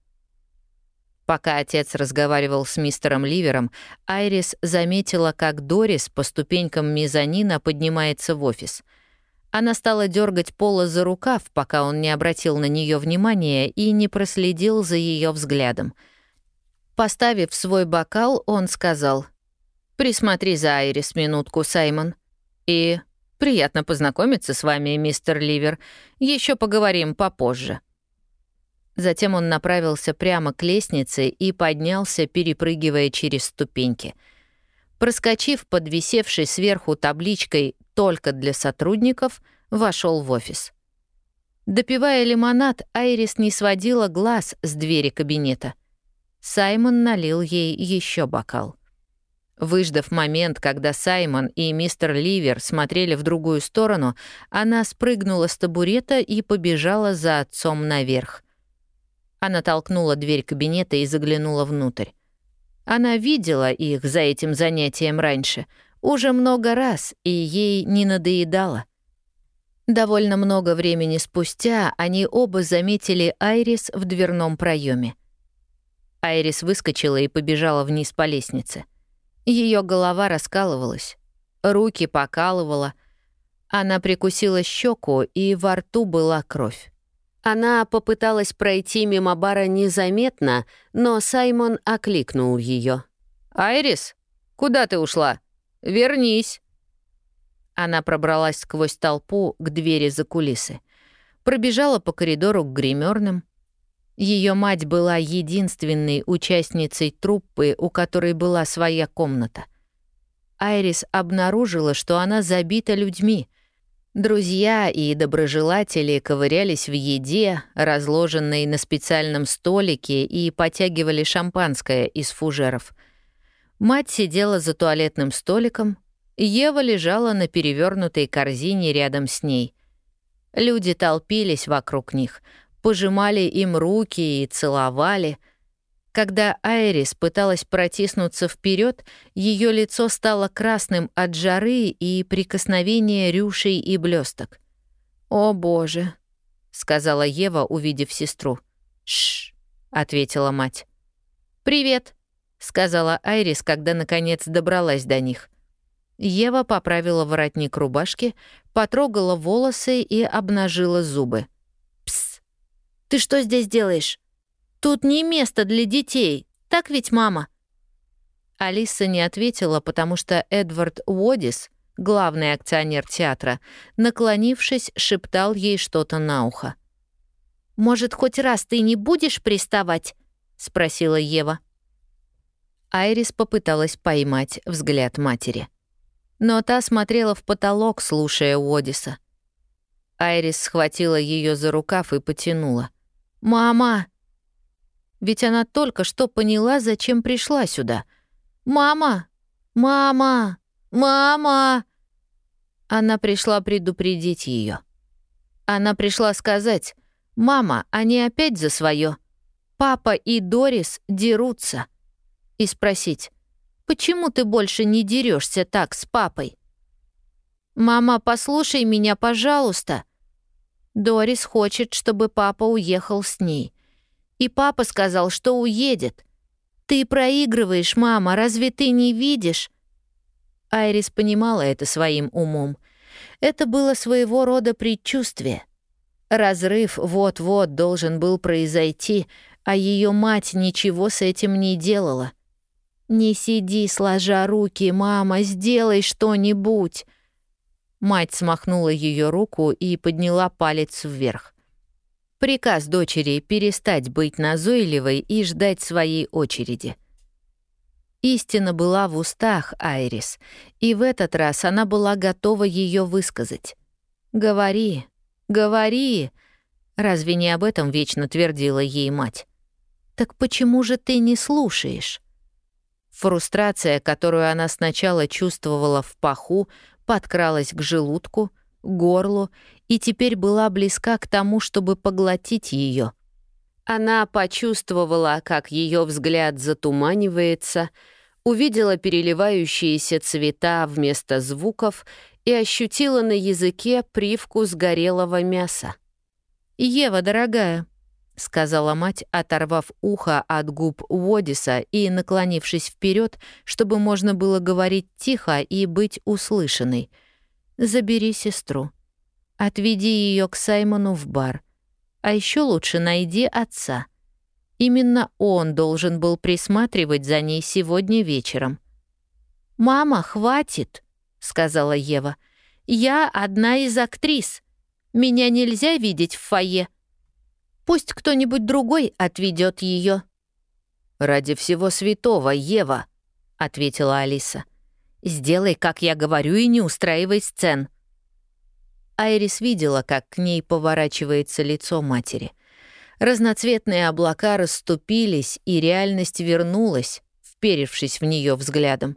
Пока отец разговаривал с мистером Ливером, Айрис заметила, как Дорис по ступенькам мезонина поднимается в офис. Она стала дергать Пола за рукав, пока он не обратил на нее внимания и не проследил за ее взглядом. Поставив свой бокал, он сказал, «Присмотри за Айрис минутку, Саймон. И приятно познакомиться с вами, мистер Ливер. Еще поговорим попозже». Затем он направился прямо к лестнице и поднялся, перепрыгивая через ступеньки. Проскочив под висевшей сверху табличкой «Только для сотрудников», вошел в офис. Допивая лимонад, Айрис не сводила глаз с двери кабинета. Саймон налил ей еще бокал. Выждав момент, когда Саймон и мистер Ливер смотрели в другую сторону, она спрыгнула с табурета и побежала за отцом наверх. Она толкнула дверь кабинета и заглянула внутрь. Она видела их за этим занятием раньше, уже много раз, и ей не надоедало. Довольно много времени спустя они оба заметили Айрис в дверном проеме. Айрис выскочила и побежала вниз по лестнице. Ее голова раскалывалась, руки покалывала. Она прикусила щеку, и во рту была кровь. Она попыталась пройти мимо бара незаметно, но Саймон окликнул ее. «Айрис, куда ты ушла? Вернись!» Она пробралась сквозь толпу к двери за кулисы. Пробежала по коридору к гримерным. Ее мать была единственной участницей труппы, у которой была своя комната. Айрис обнаружила, что она забита людьми — Друзья и доброжелатели ковырялись в еде, разложенной на специальном столике, и потягивали шампанское из фужеров. Мать сидела за туалетным столиком, Ева лежала на перевернутой корзине рядом с ней. Люди толпились вокруг них, пожимали им руки и целовали — когда Айрис пыталась протиснуться вперед, ее лицо стало красным от жары и прикосновения рюшей и блесток. «О, Боже!» — сказала Ева, увидев сестру. «Шш!» — ответила мать. «Привет!» — сказала Айрис, когда наконец добралась до них. Ева поправила воротник рубашки, потрогала волосы и обнажила зубы. «Пс! Ты что здесь делаешь?» Тут не место для детей, так ведь, мама?» Алиса не ответила, потому что Эдвард Уодис, главный акционер театра, наклонившись, шептал ей что-то на ухо. «Может, хоть раз ты не будешь приставать?» — спросила Ева. Айрис попыталась поймать взгляд матери. Но та смотрела в потолок, слушая Уодиса. Айрис схватила ее за рукав и потянула. «Мама!» Ведь она только что поняла, зачем пришла сюда. «Мама! Мама! Мама!» Она пришла предупредить ее. Она пришла сказать, «Мама, они опять за свое. Папа и Дорис дерутся». И спросить, «Почему ты больше не дерешься так с папой?» «Мама, послушай меня, пожалуйста». Дорис хочет, чтобы папа уехал с ней. И папа сказал, что уедет. Ты проигрываешь, мама, разве ты не видишь? Айрис понимала это своим умом. Это было своего рода предчувствие. Разрыв вот-вот должен был произойти, а ее мать ничего с этим не делала. «Не сиди, сложа руки, мама, сделай что-нибудь!» Мать смахнула ее руку и подняла палец вверх. Приказ дочери перестать быть назойливой и ждать своей очереди. Истина была в устах Айрис, и в этот раз она была готова ее высказать. «Говори, говори!» Разве не об этом вечно твердила ей мать? «Так почему же ты не слушаешь?» Фрустрация, которую она сначала чувствовала в паху, подкралась к желудку, горлу и теперь была близка к тому, чтобы поглотить ее. Она почувствовала, как ее взгляд затуманивается, увидела переливающиеся цвета вместо звуков и ощутила на языке привкус горелого мяса. «Ева, дорогая», — сказала мать, оторвав ухо от губ Уодиса и наклонившись вперед, чтобы можно было говорить тихо и быть услышанной. «Забери сестру. Отведи ее к Саймону в бар. А еще лучше найди отца. Именно он должен был присматривать за ней сегодня вечером». «Мама, хватит», — сказала Ева. «Я одна из актрис. Меня нельзя видеть в фойе». Пусть кто-нибудь другой отведет ее. «Ради всего святого, Ева», — ответила Алиса. «Сделай, как я говорю, и не устраивай сцен». Айрис видела, как к ней поворачивается лицо матери. Разноцветные облака расступились, и реальность вернулась, вперевшись в нее взглядом.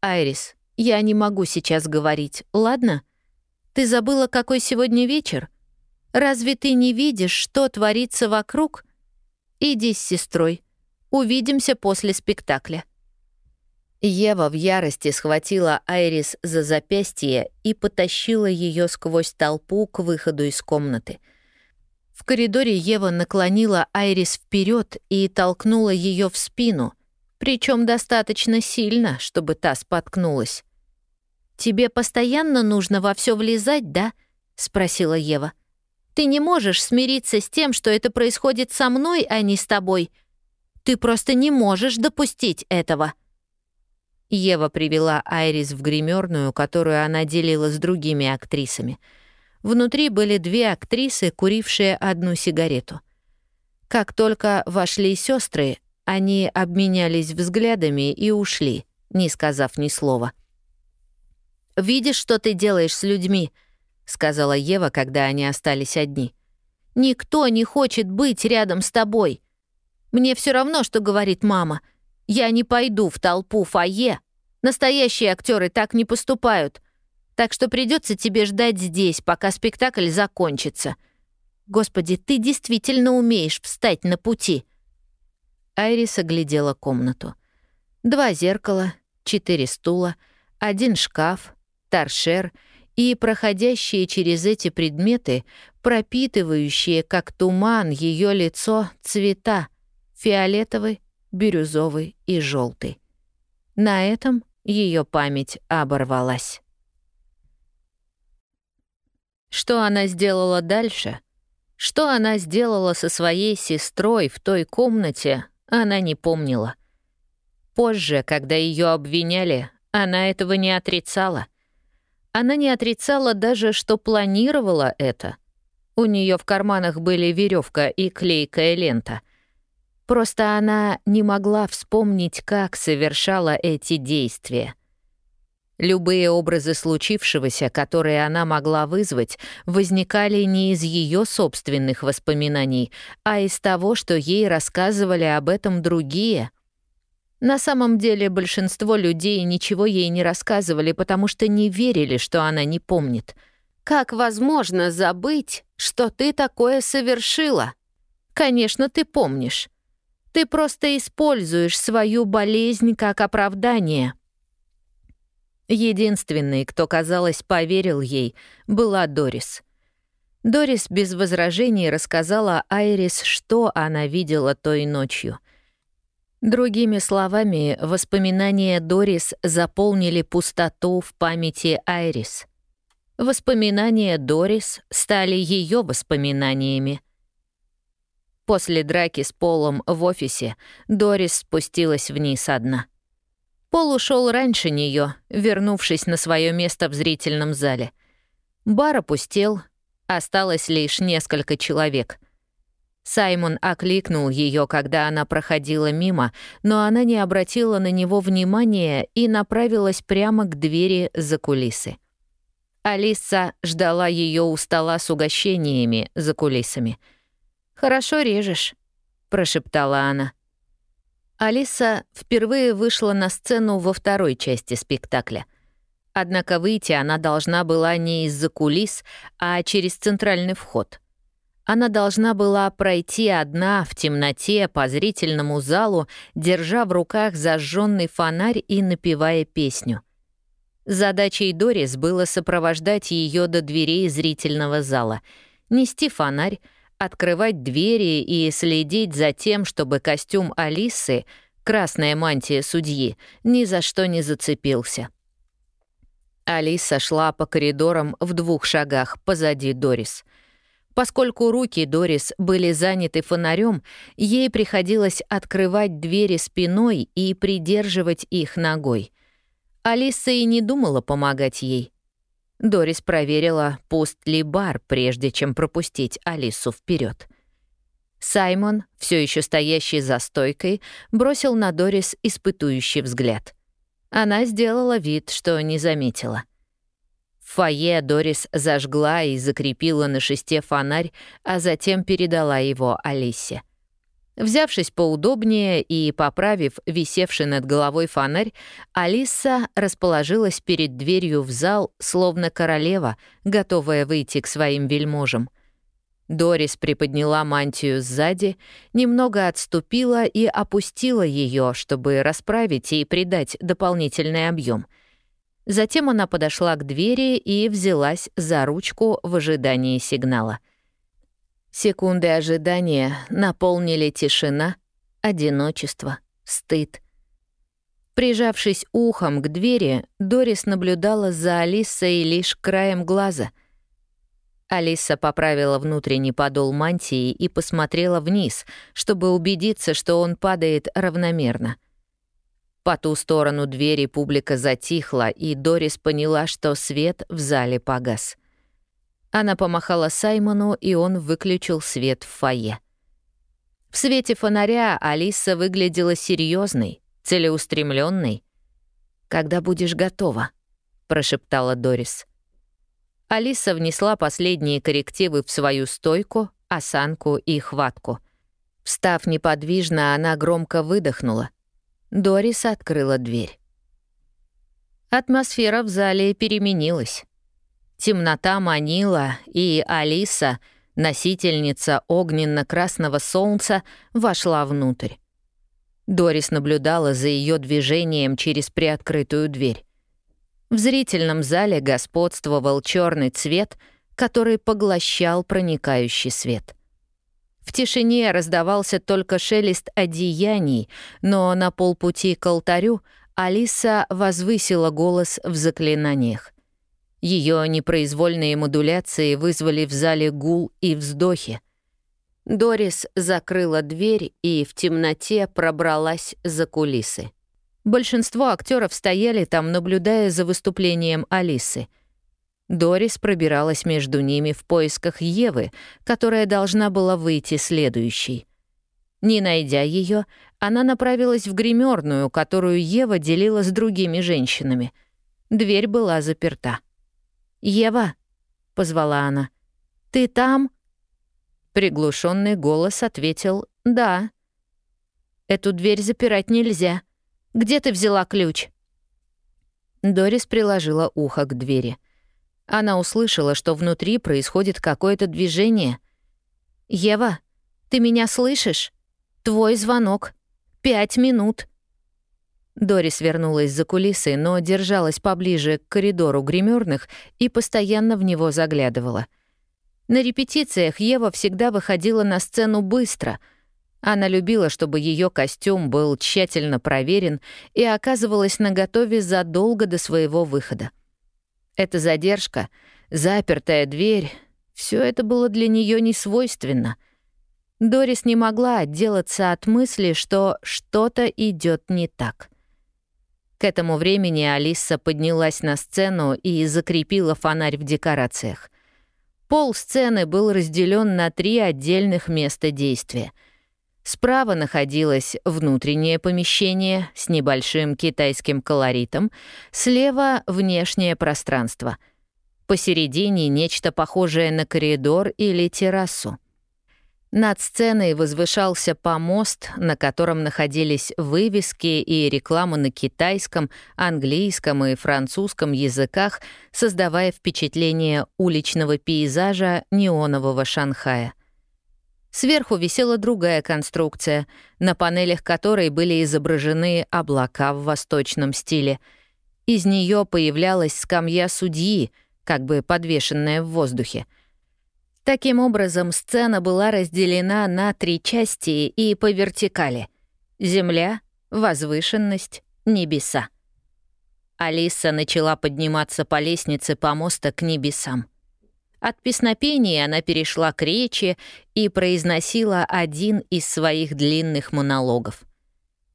«Айрис, я не могу сейчас говорить, ладно? Ты забыла, какой сегодня вечер?» Разве ты не видишь, что творится вокруг? Иди с сестрой. Увидимся после спектакля». Ева в ярости схватила Айрис за запястье и потащила ее сквозь толпу к выходу из комнаты. В коридоре Ева наклонила Айрис вперед и толкнула ее в спину, причем достаточно сильно, чтобы та споткнулась. «Тебе постоянно нужно во все влезать, да?» — спросила Ева. Ты не можешь смириться с тем, что это происходит со мной, а не с тобой. Ты просто не можешь допустить этого». Ева привела Айрис в гримерную, которую она делила с другими актрисами. Внутри были две актрисы, курившие одну сигарету. Как только вошли сестры, они обменялись взглядами и ушли, не сказав ни слова. «Видишь, что ты делаешь с людьми?» Сказала Ева, когда они остались одни. «Никто не хочет быть рядом с тобой. Мне все равно, что говорит мама. Я не пойду в толпу фойе. Настоящие актеры так не поступают. Так что придется тебе ждать здесь, пока спектакль закончится. Господи, ты действительно умеешь встать на пути». Айрис оглядела комнату. Два зеркала, четыре стула, один шкаф, торшер — и проходящие через эти предметы, пропитывающие, как туман, ее лицо цвета — фиолетовый, бирюзовый и желтый. На этом ее память оборвалась. Что она сделала дальше? Что она сделала со своей сестрой в той комнате, она не помнила. Позже, когда ее обвиняли, она этого не отрицала — она не отрицала даже, что планировала это. У нее в карманах были веревка и клейкая лента. Просто она не могла вспомнить, как совершала эти действия. Любые образы случившегося, которые она могла вызвать, возникали не из ее собственных воспоминаний, а из того, что ей рассказывали об этом другие — на самом деле большинство людей ничего ей не рассказывали, потому что не верили, что она не помнит. Как возможно забыть, что ты такое совершила? Конечно, ты помнишь. Ты просто используешь свою болезнь как оправдание. Единственной, кто, казалось, поверил ей, была Дорис. Дорис без возражений рассказала Айрис, что она видела той ночью — Другими словами, воспоминания Дорис заполнили пустоту в памяти Айрис. Воспоминания Дорис стали ее воспоминаниями. После драки с Полом в офисе Дорис спустилась вниз одна. Пол ушел раньше нее, вернувшись на свое место в зрительном зале. Бар опустел, осталось лишь несколько человек. Саймон окликнул ее, когда она проходила мимо, но она не обратила на него внимания и направилась прямо к двери за кулисы. Алиса ждала ее у стола с угощениями за кулисами. «Хорошо режешь», — прошептала она. Алиса впервые вышла на сцену во второй части спектакля. Однако выйти она должна была не из-за кулис, а через центральный вход. Она должна была пройти одна в темноте по зрительному залу, держа в руках зажженный фонарь и напевая песню. Задачей Дорис было сопровождать ее до дверей зрительного зала, нести фонарь, открывать двери и следить за тем, чтобы костюм Алисы, красная мантия судьи, ни за что не зацепился. Алиса шла по коридорам в двух шагах позади Дорис. Поскольку руки Дорис были заняты фонарем, ей приходилось открывать двери спиной и придерживать их ногой. Алиса и не думала помогать ей. Дорис проверила, пуст ли бар, прежде чем пропустить Алису вперед. Саймон, все еще стоящий за стойкой, бросил на Дорис испытующий взгляд. Она сделала вид, что не заметила. Фойе Дорис зажгла и закрепила на шесте фонарь, а затем передала его Алисе. Взявшись поудобнее и поправив висевший над головой фонарь, Алиса расположилась перед дверью в зал, словно королева, готовая выйти к своим вельможам. Дорис приподняла мантию сзади, немного отступила и опустила ее, чтобы расправить и придать дополнительный объем. Затем она подошла к двери и взялась за ручку в ожидании сигнала — Секунды ожидания наполнили тишина, одиночество, стыд. Прижавшись ухом к двери, Дорис наблюдала за Алисой лишь краем глаза. Алиса поправила внутренний подол мантии и посмотрела вниз, чтобы убедиться, что он падает равномерно. По ту сторону двери публика затихла, и Дорис поняла, что свет в зале погас. Она помахала Саймону, и он выключил свет в фойе. В свете фонаря Алиса выглядела серьезной, целеустремленной. «Когда будешь готова», — прошептала Дорис. Алиса внесла последние коррективы в свою стойку, осанку и хватку. Встав неподвижно, она громко выдохнула. Дорис открыла дверь. Атмосфера в зале переменилась. Темнота манила, и Алиса, носительница огненно-красного солнца, вошла внутрь. Дорис наблюдала за ее движением через приоткрытую дверь. В зрительном зале господствовал черный цвет, который поглощал проникающий свет. В тишине раздавался только шелест одеяний, но на полпути к алтарю Алиса возвысила голос в заклинаниях. Ее непроизвольные модуляции вызвали в зале гул и вздохи. Дорис закрыла дверь и в темноте пробралась за кулисы. Большинство актеров стояли там, наблюдая за выступлением Алисы. Дорис пробиралась между ними в поисках Евы, которая должна была выйти следующей. Не найдя ее, она направилась в гримерную, которую Ева делила с другими женщинами. Дверь была заперта. «Ева», — позвала она, — «ты там?» Приглушенный голос ответил «Да». «Эту дверь запирать нельзя. Где ты взяла ключ?» Дорис приложила ухо к двери. Она услышала, что внутри происходит какое-то движение. «Ева, ты меня слышишь? Твой звонок. Пять минут». Дорис вернулась за кулисы, но держалась поближе к коридору гримерных и постоянно в него заглядывала. На репетициях Ева всегда выходила на сцену быстро. Она любила, чтобы ее костюм был тщательно проверен и оказывалась наготове задолго до своего выхода. Эта задержка, запертая дверь — все это было для нее не свойственно. Дорис не могла отделаться от мысли, что что-то идет не так. К этому времени Алиса поднялась на сцену и закрепила фонарь в декорациях. Пол сцены был разделен на три отдельных места действия. Справа находилось внутреннее помещение с небольшим китайским колоритом, слева — внешнее пространство. Посередине — нечто похожее на коридор или террасу. Над сценой возвышался помост, на котором находились вывески и реклама на китайском, английском и французском языках, создавая впечатление уличного пейзажа неонового Шанхая. Сверху висела другая конструкция, на панелях которой были изображены облака в восточном стиле. Из нее появлялась скамья судьи, как бы подвешенная в воздухе — Таким образом, сцена была разделена на три части и по вертикали. Земля, возвышенность, небеса. Алиса начала подниматься по лестнице помоста к небесам. От песнопения она перешла к речи и произносила один из своих длинных монологов.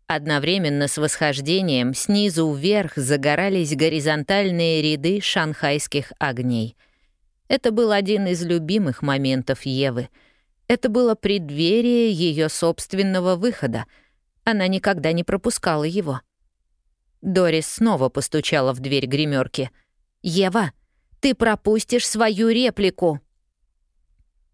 Одновременно с восхождением снизу вверх загорались горизонтальные ряды шанхайских огней — это был один из любимых моментов Евы. Это было преддверие ее собственного выхода. Она никогда не пропускала его. Дорис снова постучала в дверь гримерки. «Ева, ты пропустишь свою реплику!»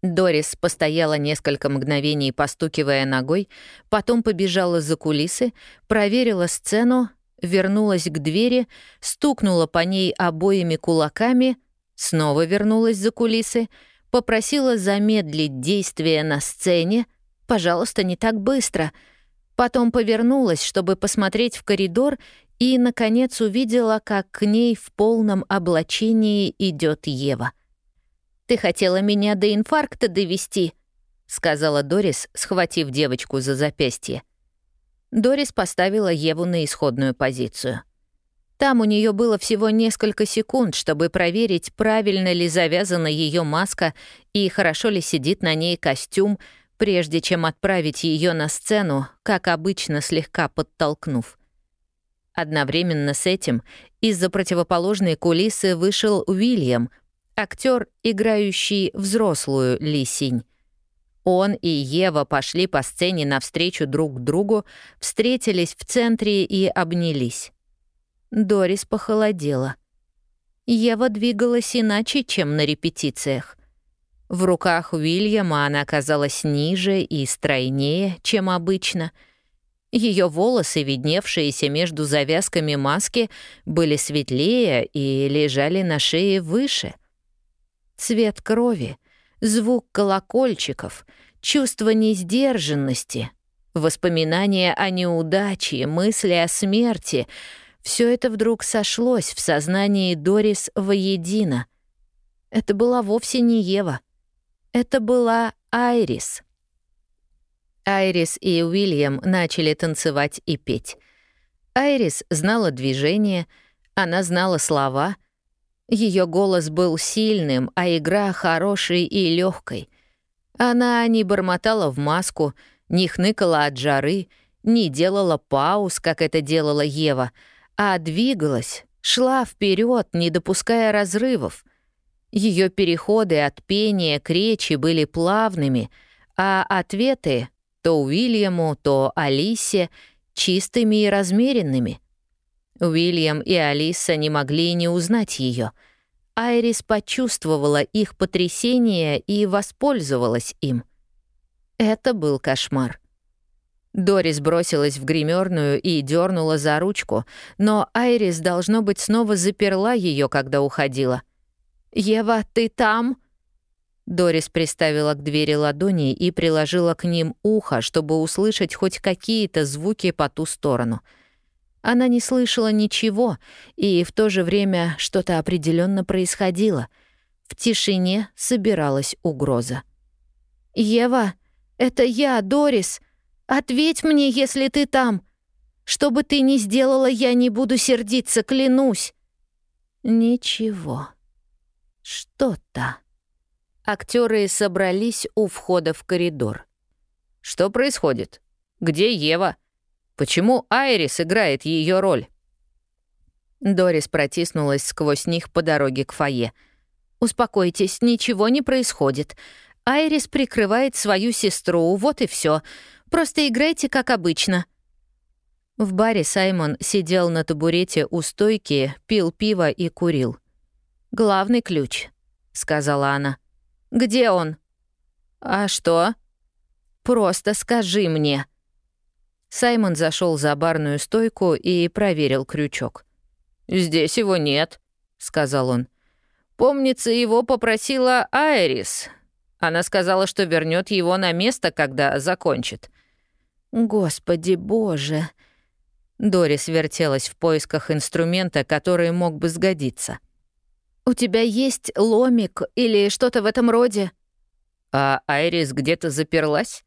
Дорис постояла несколько мгновений, постукивая ногой, потом побежала за кулисы, проверила сцену, вернулась к двери, стукнула по ней обоими кулаками — Снова вернулась за кулисы, попросила замедлить действие на сцене. «Пожалуйста, не так быстро». Потом повернулась, чтобы посмотреть в коридор, и, наконец, увидела, как к ней в полном облачении идет Ева. «Ты хотела меня до инфаркта довести, сказала Дорис, схватив девочку за запястье. Дорис поставила Еву на исходную позицию. Там у нее было всего несколько секунд, чтобы проверить, правильно ли завязана ее маска и хорошо ли сидит на ней костюм, прежде чем отправить ее на сцену, как обычно слегка подтолкнув. Одновременно с этим из-за противоположной кулисы вышел Уильям, актер, играющий взрослую Лисинь. Он и Ева пошли по сцене навстречу друг другу, встретились в центре и обнялись. Дорис похолодела. Ева двигалась иначе, чем на репетициях. В руках Уильяма она оказалась ниже и стройнее, чем обычно. Ее волосы, видневшиеся между завязками маски, были светлее и лежали на шее выше. Цвет крови, звук колокольчиков, чувство несдержанности, воспоминания о неудаче, мысли о смерти — все это вдруг сошлось в сознании Дорис воедино. Это была вовсе не Ева. Это была Айрис. Айрис и Уильям начали танцевать и петь. Айрис знала движение, она знала слова. Ее голос был сильным, а игра хорошей и легкой. Она не бормотала в маску, не хныкала от жары, не делала пауз, как это делала Ева — а двигалась, шла вперед, не допуская разрывов. Ее переходы от пения к речи были плавными, а ответы то Уильяму, то Алисе чистыми и размеренными. Уильям и Алиса не могли не узнать ее. Айрис почувствовала их потрясение и воспользовалась им. Это был кошмар. Дорис бросилась в гримерную и дернула за ручку, но Айрис, должно быть, снова заперла ее, когда уходила. «Ева, ты там?» Дорис приставила к двери ладони и приложила к ним ухо, чтобы услышать хоть какие-то звуки по ту сторону. Она не слышала ничего, и в то же время что-то определенно происходило. В тишине собиралась угроза. «Ева, это я, Дорис!» Ответь мне, если ты там. Что бы ты ни сделала, я не буду сердиться, клянусь». Ничего. Что-то. Актеры собрались у входа в коридор. Что происходит? Где Ева? Почему Айрис играет ее роль?» Дорис протиснулась сквозь них по дороге к фойе. «Успокойтесь, ничего не происходит. Айрис прикрывает свою сестру, вот и все. Просто играйте, как обычно». В баре Саймон сидел на табурете у стойки, пил пиво и курил. «Главный ключ», — сказала она. «Где он?» «А что?» «Просто скажи мне». Саймон зашел за барную стойку и проверил крючок. «Здесь его нет», — сказал он. «Помнится, его попросила Айрис. Она сказала, что вернет его на место, когда закончит». «Господи боже!» Дорис вертелась в поисках инструмента, который мог бы сгодиться. «У тебя есть ломик или что-то в этом роде?» «А Айрис где-то заперлась?»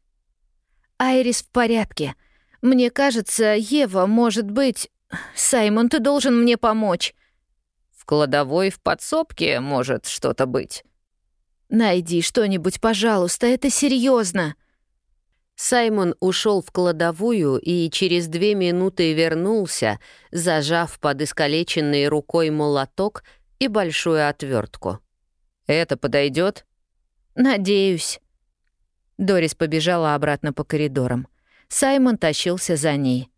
«Айрис в порядке. Мне кажется, Ева, может быть... Саймон, ты должен мне помочь». «В кладовой в подсобке может что-то быть». «Найди что-нибудь, пожалуйста, это серьезно. Саймон ушел в кладовую и через две минуты вернулся, зажав под искалеченной рукой молоток и большую отвертку. «Это подойдет? «Надеюсь». Дорис побежала обратно по коридорам. Саймон тащился за ней.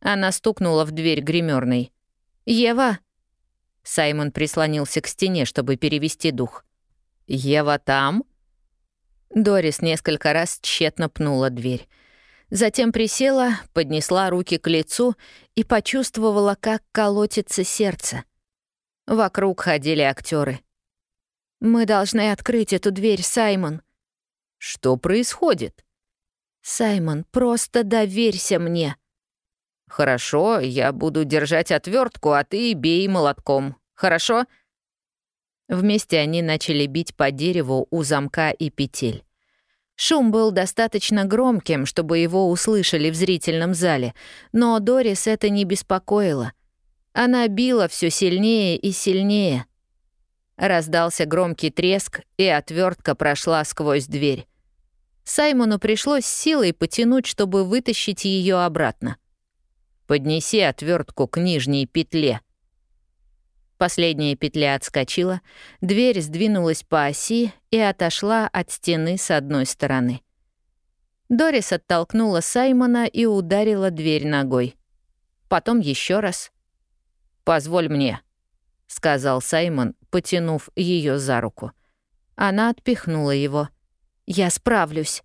Она стукнула в дверь гримерной. «Ева!» Саймон прислонился к стене, чтобы перевести дух. «Ева там?» Дорис несколько раз тщетно пнула дверь. Затем присела, поднесла руки к лицу и почувствовала, как колотится сердце. Вокруг ходили актеры. «Мы должны открыть эту дверь, Саймон». «Что происходит?» «Саймон, просто доверься мне». «Хорошо, я буду держать отвертку, а ты бей молотком. Хорошо?» Вместе они начали бить по дереву у замка и петель. Шум был достаточно громким, чтобы его услышали в зрительном зале, но Дорис это не беспокоило. Она била все сильнее и сильнее. Раздался громкий треск, и отвертка прошла сквозь дверь. Саймону пришлось силой потянуть, чтобы вытащить ее обратно. «Поднеси отвертку к нижней петле», Последняя петля отскочила, дверь сдвинулась по оси и отошла от стены с одной стороны. Дорис оттолкнула Саймона и ударила дверь ногой. Потом еще раз. «Позволь мне», — сказал Саймон, потянув ее за руку. Она отпихнула его. «Я справлюсь».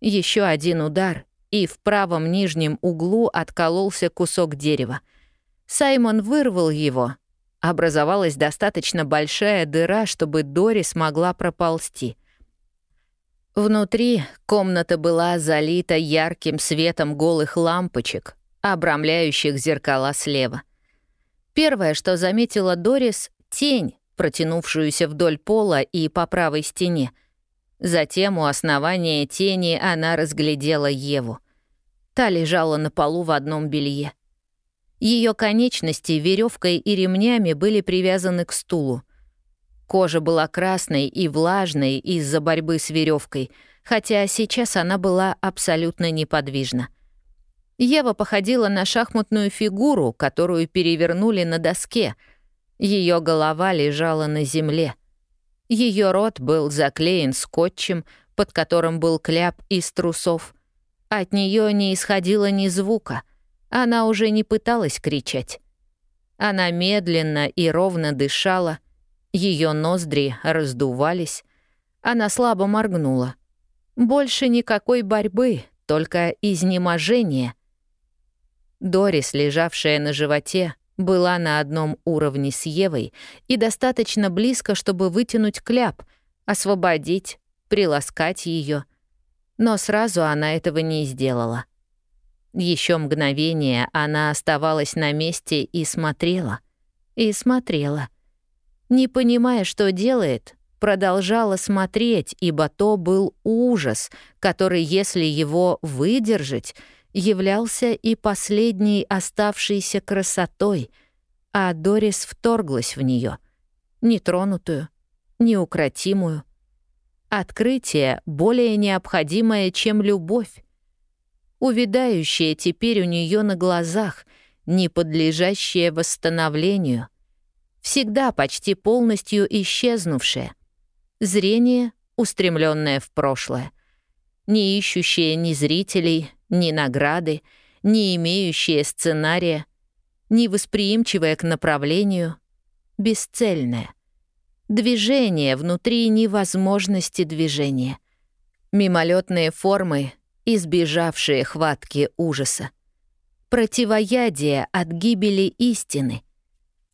Еще один удар, и в правом нижнем углу откололся кусок дерева — Саймон вырвал его. Образовалась достаточно большая дыра, чтобы Дори смогла проползти. Внутри комната была залита ярким светом голых лампочек, обрамляющих зеркала слева. Первое, что заметила Дорис — тень, протянувшуюся вдоль пола и по правой стене. Затем у основания тени она разглядела Еву. Та лежала на полу в одном белье. Ее конечности веревкой и ремнями были привязаны к стулу. Кожа была красной и влажной из-за борьбы с веревкой, хотя сейчас она была абсолютно неподвижна. Ева походила на шахматную фигуру, которую перевернули на доске. Ее голова лежала на земле. Ее рот был заклеен скотчем, под которым был кляп из трусов. От нее не исходило ни звука — она уже не пыталась кричать. Она медленно и ровно дышала, ее ноздри раздувались, она слабо моргнула. Больше никакой борьбы, только изнеможение. Дорис, лежавшая на животе, была на одном уровне с Евой и достаточно близко, чтобы вытянуть кляп, освободить, приласкать ее. Но сразу она этого не сделала. Еще мгновение она оставалась на месте и смотрела. И смотрела. Не понимая, что делает, продолжала смотреть, ибо то был ужас, который, если его выдержать, являлся и последней оставшейся красотой, а Дорис вторглась в нее, нетронутую, неукротимую. Открытие более необходимое, чем любовь. Увядающее теперь у нее на глазах, не подлежащее восстановлению. Всегда почти полностью исчезнувшее. Зрение, устремленное в прошлое. Не ищущее ни зрителей, ни награды, не имеющее сценария, не восприимчивое к направлению, бесцельное. Движение внутри невозможности движения. Мимолетные формы, избежавшие хватки ужаса. Противоядие от гибели истины.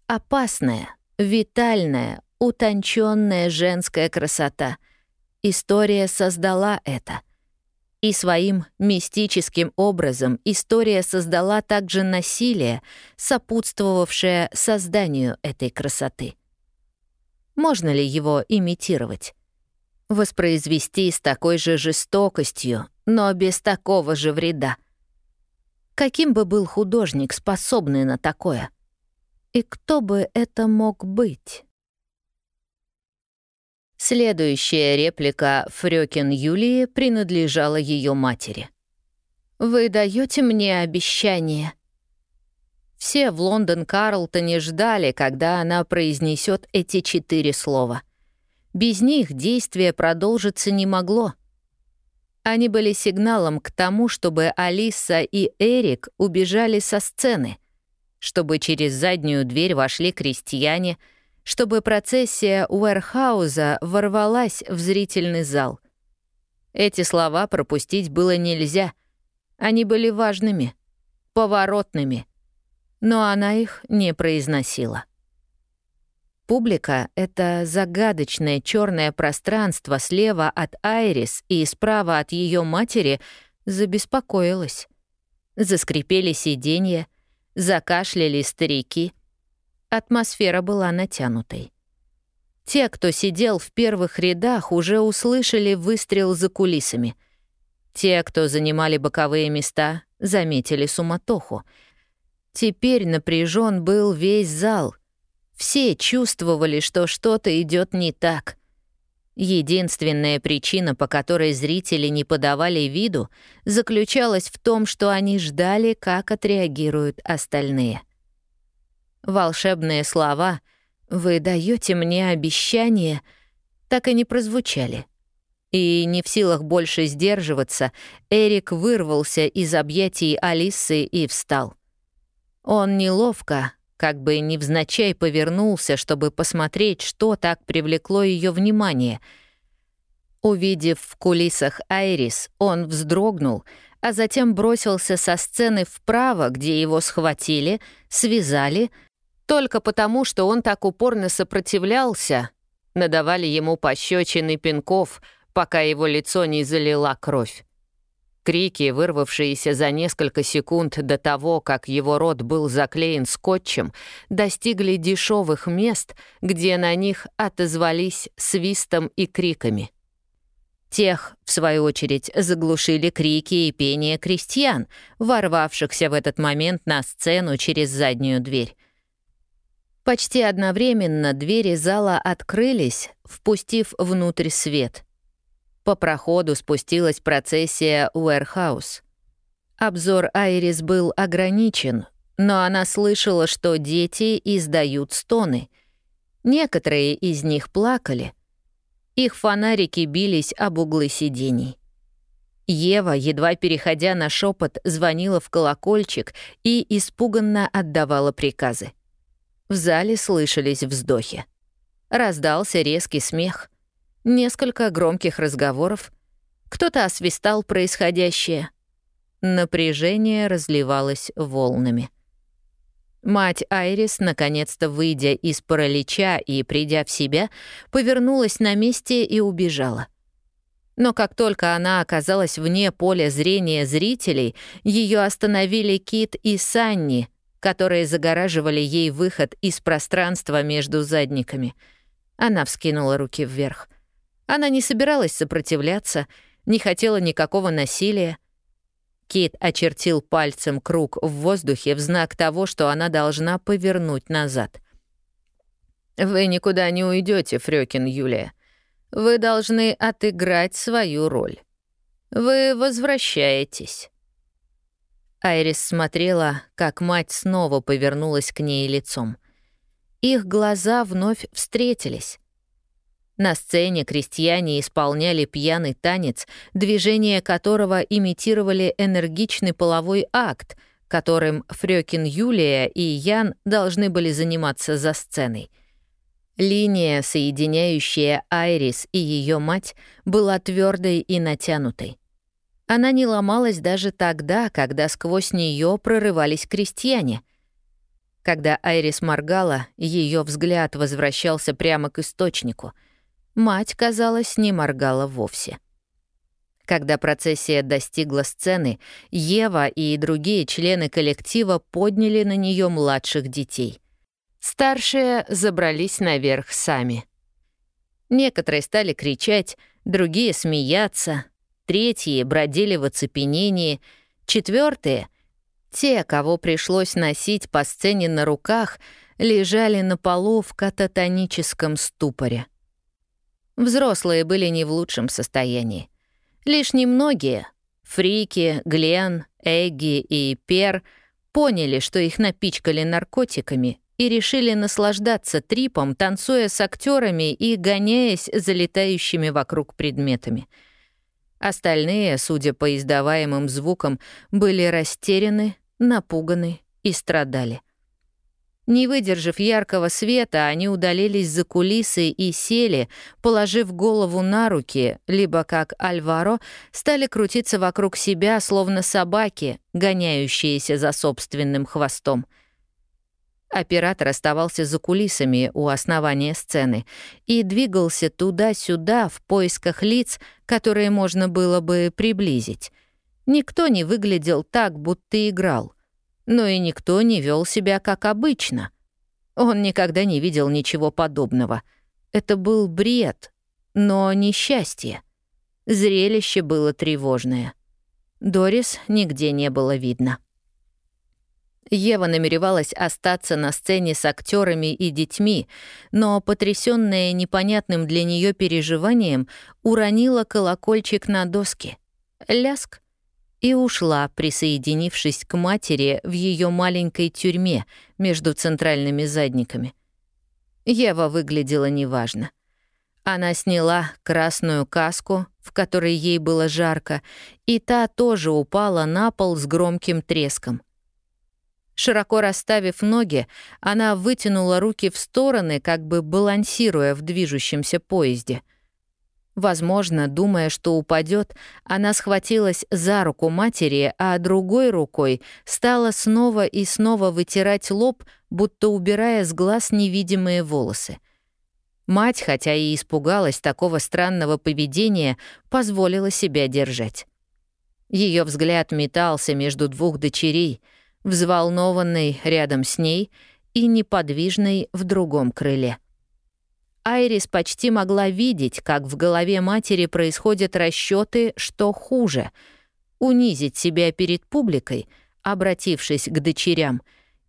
Опасная, витальная, утонченная женская красота. История создала это — и своим мистическим образом история создала также насилие, сопутствовавшее созданию этой красоты. Можно ли его имитировать? Воспроизвести с такой же жестокостью, но без такого же вреда? Каким бы был художник, способный на такое? И кто бы это мог быть? Следующая реплика Фрёкин Юлии принадлежала ее матери. «Вы даете мне обещание?» Все в Лондон Карлтоне ждали, когда она произнесет эти четыре слова. Без них действие продолжиться не могло. Они были сигналом к тому, чтобы Алиса и Эрик убежали со сцены, чтобы через заднюю дверь вошли крестьяне — чтобы процессия Уэрхауза ворвалась в зрительный зал. Эти слова пропустить было нельзя. Они были важными, поворотными, но она их не произносила. Публика — это загадочное черное пространство слева от Айрис и справа от ее матери забеспокоилась. Заскрипели сиденья, закашляли старики — Атмосфера была натянутой. Те, кто сидел в первых рядах, уже услышали выстрел за кулисами. Те, кто занимали боковые места, заметили суматоху. Теперь напряжен был весь зал. Все чувствовали, что что-то идет не так. Единственная причина, по которой зрители не подавали виду, заключалась в том, что они ждали, как отреагируют остальные — волшебные слова «Вы даете мне обещание» так и не прозвучали. И не в силах больше сдерживаться, Эрик вырвался из объятий Алисы и встал. Он неловко, как бы невзначай повернулся, чтобы посмотреть, что так привлекло ее внимание. Увидев в кулисах Айрис, он вздрогнул, а затем бросился со сцены вправо, где его схватили, связали — только потому, что он так упорно сопротивлялся, надавали ему пощечины пинков, пока его лицо не залила кровь. Крики, вырвавшиеся за несколько секунд до того, как его рот был заклеен скотчем, достигли дешевых мест, где на них отозвались свистом и криками. Тех, в свою очередь, заглушили крики и пение крестьян, ворвавшихся в этот момент на сцену через заднюю дверь. Почти одновременно двери зала открылись, впустив внутрь свет. По проходу спустилась процессия Уэрхаус. Обзор Айрис был ограничен, но она слышала, что дети издают стоны. Некоторые из них плакали. Их фонарики бились об углы сидений. Ева, едва переходя на шепот, звонила в колокольчик и испуганно отдавала приказы. В зале слышались вздохи. Раздался резкий смех. Несколько громких разговоров. Кто-то освистал происходящее. Напряжение разливалось волнами. Мать Айрис, наконец-то выйдя из паралича и придя в себя, повернулась на месте и убежала. Но как только она оказалась вне поля зрения зрителей, ее остановили Кит и Санни, которые загораживали ей выход из пространства между задниками. Она вскинула руки вверх. Она не собиралась сопротивляться, не хотела никакого насилия. Кит очертил пальцем круг в воздухе в знак того, что она должна повернуть назад. «Вы никуда не уйдете, Фрёкин Юлия. вы должны отыграть свою роль. Вы возвращаетесь». Айрис смотрела, как мать снова повернулась к ней лицом. Их глаза вновь встретились. На сцене крестьяне исполняли пьяный танец, движения которого имитировали энергичный половой акт, которым Фрёкин Юлия и Ян должны были заниматься за сценой. Линия, соединяющая Айрис и ее мать, была твердой и натянутой. Она не ломалась даже тогда, когда сквозь нее прорывались крестьяне. Когда Айрис моргала, ее взгляд возвращался прямо к источнику. Мать, казалось, не моргала вовсе. Когда процессия достигла сцены, Ева и другие члены коллектива подняли на нее младших детей. Старшие забрались наверх сами. Некоторые стали кричать, другие смеяться, третьи бродили в оцепенении, четвертые, те, кого пришлось носить по сцене на руках, лежали на полу в кататоническом ступоре. Взрослые были не в лучшем состоянии. Лишь немногие — Фрики, Глен, Эгги и Пер — поняли, что их напичкали наркотиками и решили наслаждаться трипом, танцуя с актерами и гоняясь за летающими вокруг предметами — Остальные, судя по издаваемым звукам, были растеряны, напуганы и страдали. Не выдержав яркого света, они удалились за кулисы и сели, положив голову на руки, либо, как Альваро, стали крутиться вокруг себя, словно собаки, гоняющиеся за собственным хвостом — Оператор оставался за кулисами у основания сцены и двигался туда-сюда в поисках лиц, которые можно было бы приблизить. Никто не выглядел так, будто играл. Но и никто не вел себя как обычно. Он никогда не видел ничего подобного. Это был бред, но несчастье. Зрелище было тревожное. Дорис нигде не было видно. Ева намеревалась остаться на сцене с актерами и детьми, но, потрясённая непонятным для неё переживанием, уронила колокольчик на доски. Ляск и ушла, присоединившись к матери в её маленькой тюрьме между центральными задниками. Ева выглядела неважно. Она сняла красную каску, в которой ей было жарко, и та тоже упала на пол с громким треском — Широко расставив ноги, она вытянула руки в стороны, как бы балансируя в движущемся поезде. Возможно, думая, что упадет, она схватилась за руку матери, а другой рукой стала снова и снова вытирать лоб, будто убирая с глаз невидимые волосы. Мать, хотя и испугалась такого странного поведения, позволила себя держать. Ее взгляд метался между двух дочерей — взволнованной рядом с ней и неподвижной в другом крыле. Айрис почти могла видеть, как в голове матери происходят расчеты, что хуже — унизить себя перед публикой, обратившись к дочерям,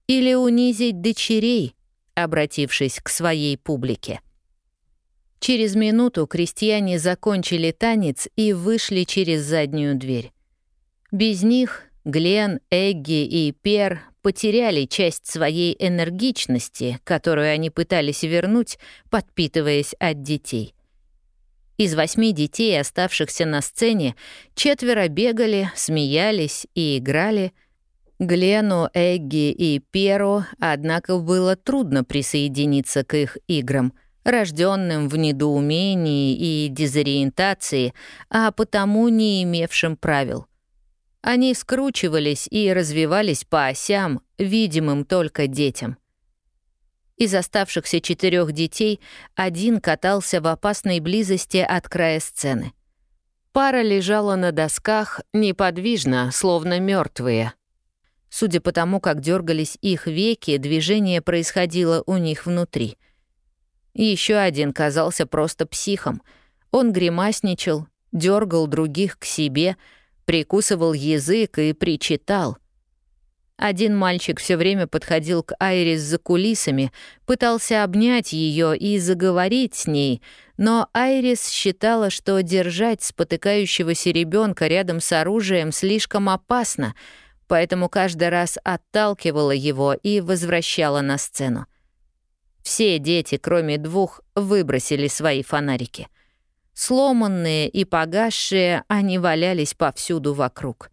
или унизить дочерей, обратившись к своей публике. Через минуту крестьяне закончили танец и вышли через заднюю дверь. Без них Глен, Эгги и Пер потеряли часть своей энергичности, которую они пытались вернуть, подпитываясь от детей. Из восьми детей, оставшихся на сцене, четверо бегали, смеялись и играли. Глену, Эгги и Перу, однако, было трудно присоединиться к их играм, рожденным в недоумении и дезориентации, а потому не имевшим правил — они скручивались и развивались по осям, видимым только детям. Из оставшихся четырех детей один катался в опасной близости от края сцены. Пара лежала на досках неподвижно, словно мертвые. Судя по тому, как дергались их веки, движение происходило у них внутри. Еще один казался просто психом. Он гримасничал, дергал других к себе — прикусывал язык и причитал. Один мальчик все время подходил к Айрис за кулисами, пытался обнять ее и заговорить с ней, но Айрис считала, что держать спотыкающегося ребенка рядом с оружием слишком опасно, поэтому каждый раз отталкивала его и возвращала на сцену. Все дети, кроме двух, выбросили свои фонарики. Сломанные и погасшие, они валялись повсюду вокруг.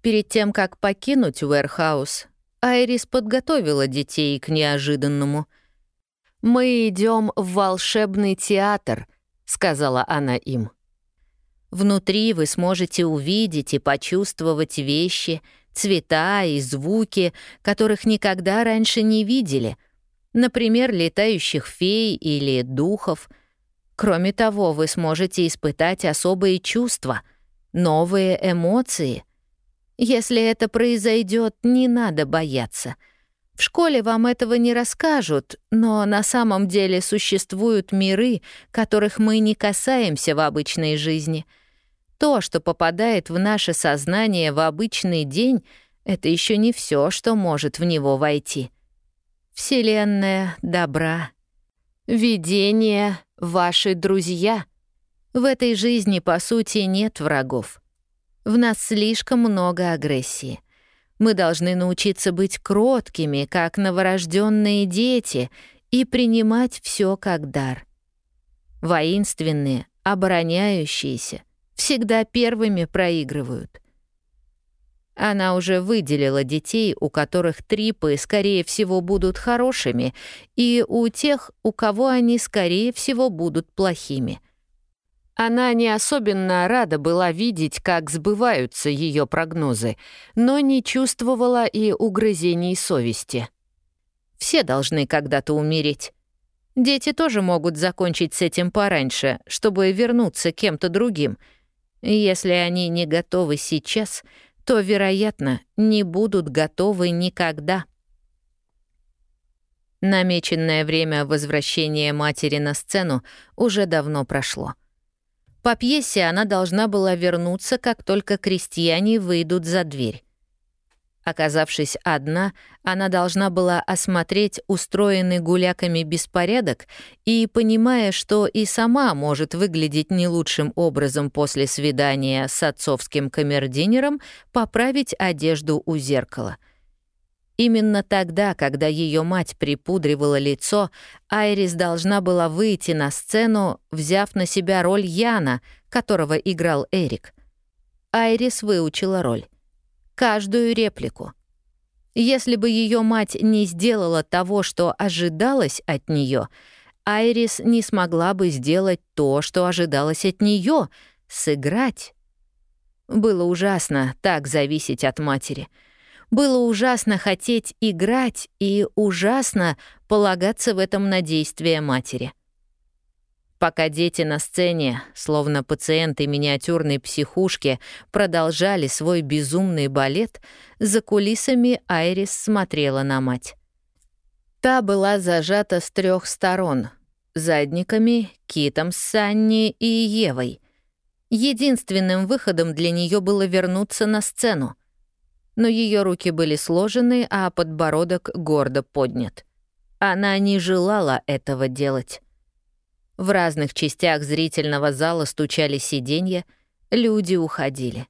Перед тем, как покинуть Уэрхаус, Айрис подготовила детей к неожиданному. «Мы идем в волшебный театр», — сказала она им. «Внутри вы сможете увидеть и почувствовать вещи, цвета и звуки, которых никогда раньше не видели, например, летающих фей или духов. Кроме того, вы сможете испытать особые чувства, новые эмоции — если это произойдет, не надо бояться. В школе вам этого не расскажут, но на самом деле существуют миры, которых мы не касаемся в обычной жизни. То, что попадает в наше сознание в обычный день, это еще не все, что может в него войти. Вселенная добра. Видение — ваши друзья. В этой жизни, по сути, нет врагов. В нас слишком много агрессии. Мы должны научиться быть кроткими, как новорожденные дети, и принимать все как дар. Воинственные, обороняющиеся, всегда первыми проигрывают. Она уже выделила детей, у которых трипы, скорее всего, будут хорошими, и у тех, у кого они, скорее всего, будут плохими — она не особенно рада была видеть, как сбываются ее прогнозы, но не чувствовала и угрызений совести. Все должны когда-то умереть. Дети тоже могут закончить с этим пораньше, чтобы вернуться кем-то другим. Если они не готовы сейчас, то, вероятно, не будут готовы никогда. Намеченное время возвращения матери на сцену уже давно прошло. По пьесе она должна была вернуться, как только крестьяне выйдут за дверь. Оказавшись одна, она должна была осмотреть устроенный гуляками беспорядок и, понимая, что и сама может выглядеть не лучшим образом после свидания с отцовским камердинером, поправить одежду у зеркала — Именно тогда, когда ее мать припудривала лицо, Айрис должна была выйти на сцену, взяв на себя роль Яна, которого играл Эрик. Айрис выучила роль. Каждую реплику. Если бы ее мать не сделала того, что ожидалось от нее, Айрис не смогла бы сделать то, что ожидалось от нее — сыграть. Было ужасно так зависеть от матери — было ужасно хотеть играть и ужасно полагаться в этом на действие матери. Пока дети на сцене, словно пациенты миниатюрной психушки, продолжали свой безумный балет, за кулисами Айрис смотрела на мать. Та была зажата с трех сторон — задниками, Китом с Санни и Евой. Единственным выходом для нее было вернуться на сцену — но ее руки были сложены, а подбородок гордо поднят. Она не желала этого делать. В разных частях зрительного зала стучали сиденья, люди уходили.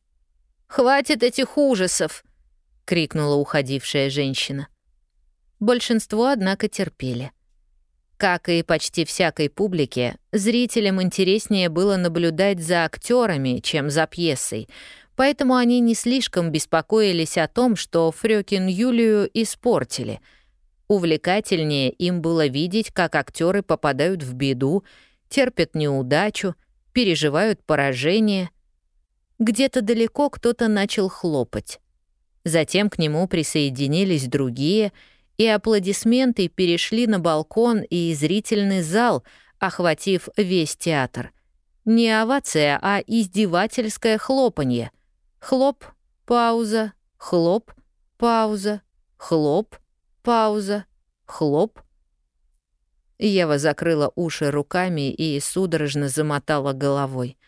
«Хватит этих ужасов!» — крикнула уходившая женщина. Большинство, однако, терпели. Как и почти всякой публике, зрителям интереснее было наблюдать за актерами, чем за пьесой — поэтому они не слишком беспокоились о том, что Фрёкин Юлию испортили. Увлекательнее им было видеть, как актеры попадают в беду, терпят неудачу, переживают поражение. Где-то далеко кто-то начал хлопать. Затем к нему присоединились другие, и аплодисменты перешли на балкон и зрительный зал, охватив весь театр. Не овация, а издевательское хлопанье — Хлоп, пауза, хлоп, пауза, хлоп, пауза, хлоп. Ева закрыла уши руками и судорожно замотала головой.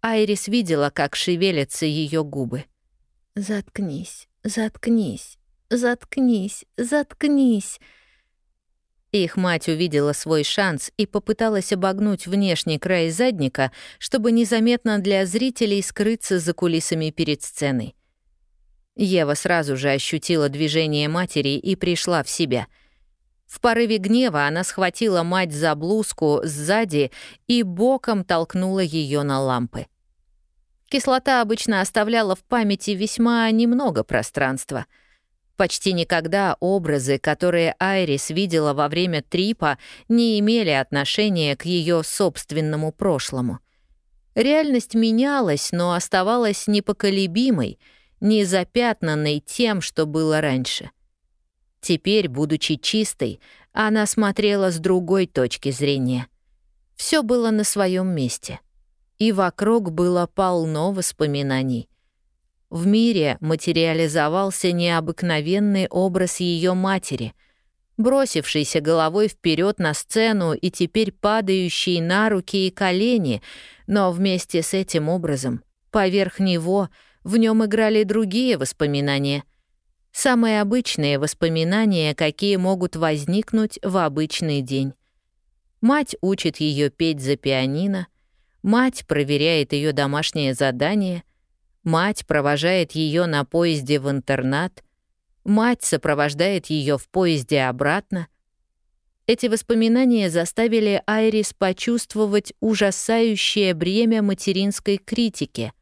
Айрис видела, как шевелятся ее губы. «Заткнись, «Заткнись, заткнись, заткнись!» Их мать увидела свой шанс и попыталась обогнуть внешний край задника, чтобы незаметно для зрителей скрыться за кулисами перед сценой. Ева сразу же ощутила движение матери и пришла в себя. В порыве гнева она схватила мать за блузку сзади и боком толкнула ее на лампы. Кислота обычно оставляла в памяти весьма немного пространства — Почти никогда образы, которые Айрис видела во время трипа, не имели отношения к ее собственному прошлому. Реальность менялась, но оставалась непоколебимой, не запятнанной тем, что было раньше. Теперь, будучи чистой, она смотрела с другой точки зрения. Все было на своем месте. И вокруг было полно воспоминаний. В мире материализовался необыкновенный образ ее матери, бросившийся головой вперед на сцену и теперь падающий на руки и колени, но вместе с этим образом, поверх него, в нем играли другие воспоминания. Самые обычные воспоминания, какие могут возникнуть в обычный день. Мать учит ее петь за пианино, мать проверяет ее домашнее задание — Мать провожает ее на поезде в интернат. Мать сопровождает ее в поезде обратно. Эти воспоминания заставили Айрис почувствовать ужасающее бремя материнской критики.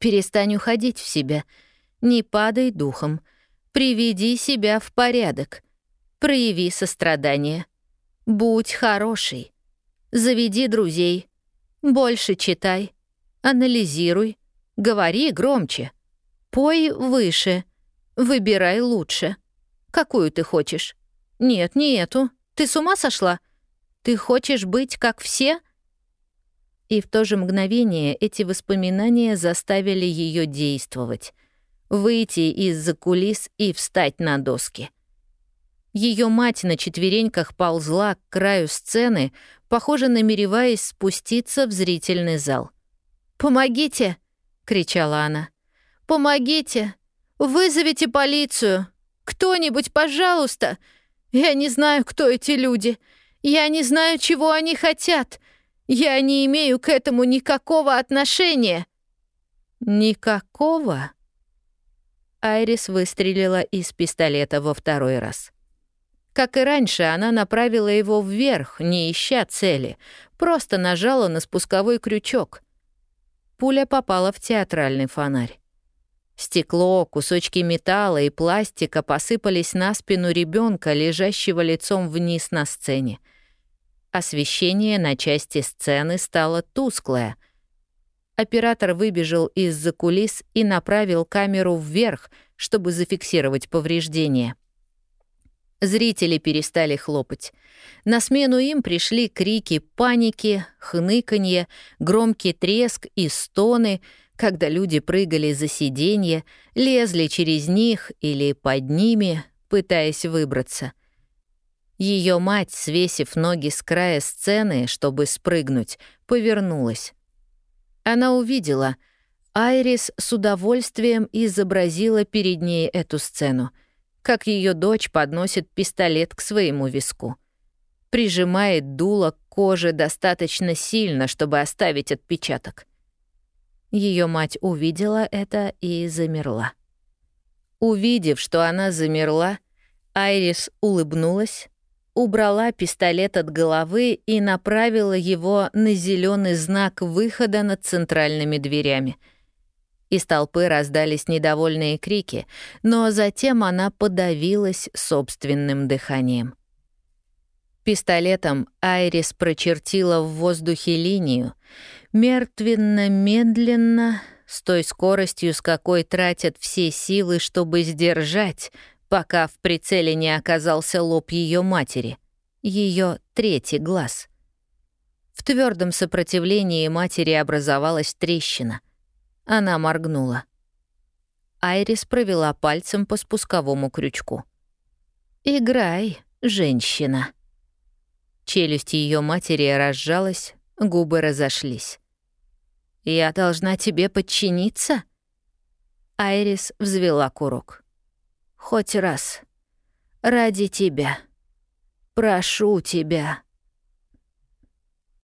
«Перестань уходить в себя. Не падай духом. Приведи себя в порядок. Прояви сострадание. Будь хороший. Заведи друзей. Больше читай. Анализируй. Говори громче. Пой выше. Выбирай лучше. Какую ты хочешь? Нет, не эту. Ты с ума сошла? Ты хочешь быть как все? И в то же мгновение эти воспоминания заставили ее действовать. Выйти из-за кулис и встать на доски. Ее мать на четвереньках ползла к краю сцены, похоже, намереваясь спуститься в зрительный зал. «Помогите!» кричала она. «Помогите! Вызовите полицию! Кто-нибудь, пожалуйста! Я не знаю, кто эти люди. Я не знаю, чего они хотят. Я не имею к этому никакого отношения». «Никакого?» Айрис выстрелила из пистолета во второй раз. Как и раньше, она направила его вверх, не ища цели, просто нажала на спусковой крючок — Пуля попала в театральный фонарь. Стекло, кусочки металла и пластика посыпались на спину ребенка, лежащего лицом вниз на сцене. Освещение на части сцены стало тусклое. Оператор выбежал из-за кулис и направил камеру вверх, чтобы зафиксировать повреждения. Зрители перестали хлопать. На смену им пришли крики паники, хныканье, громкий треск и стоны, когда люди прыгали за сиденье, лезли через них или под ними, пытаясь выбраться. Ее мать, свесив ноги с края сцены, чтобы спрыгнуть, повернулась. Она увидела. Айрис с удовольствием изобразила перед ней эту сцену — как ее дочь подносит пистолет к своему виску. Прижимает дуло к коже достаточно сильно, чтобы оставить отпечаток. Ее мать увидела это и замерла. Увидев, что она замерла, Айрис улыбнулась, убрала пистолет от головы и направила его на зеленый знак выхода над центральными дверями — из толпы раздались недовольные крики, но затем она подавилась собственным дыханием. Пистолетом Айрис прочертила в воздухе линию, мертвенно-медленно, с той скоростью, с какой тратят все силы, чтобы сдержать, пока в прицеле не оказался лоб ее матери, ее третий глаз. В твердом сопротивлении матери образовалась трещина — она моргнула. Айрис провела пальцем по спусковому крючку. «Играй, женщина». Челюсть ее матери разжалась, губы разошлись. «Я должна тебе подчиниться?» Айрис взвела курок. «Хоть раз. Ради тебя. Прошу тебя».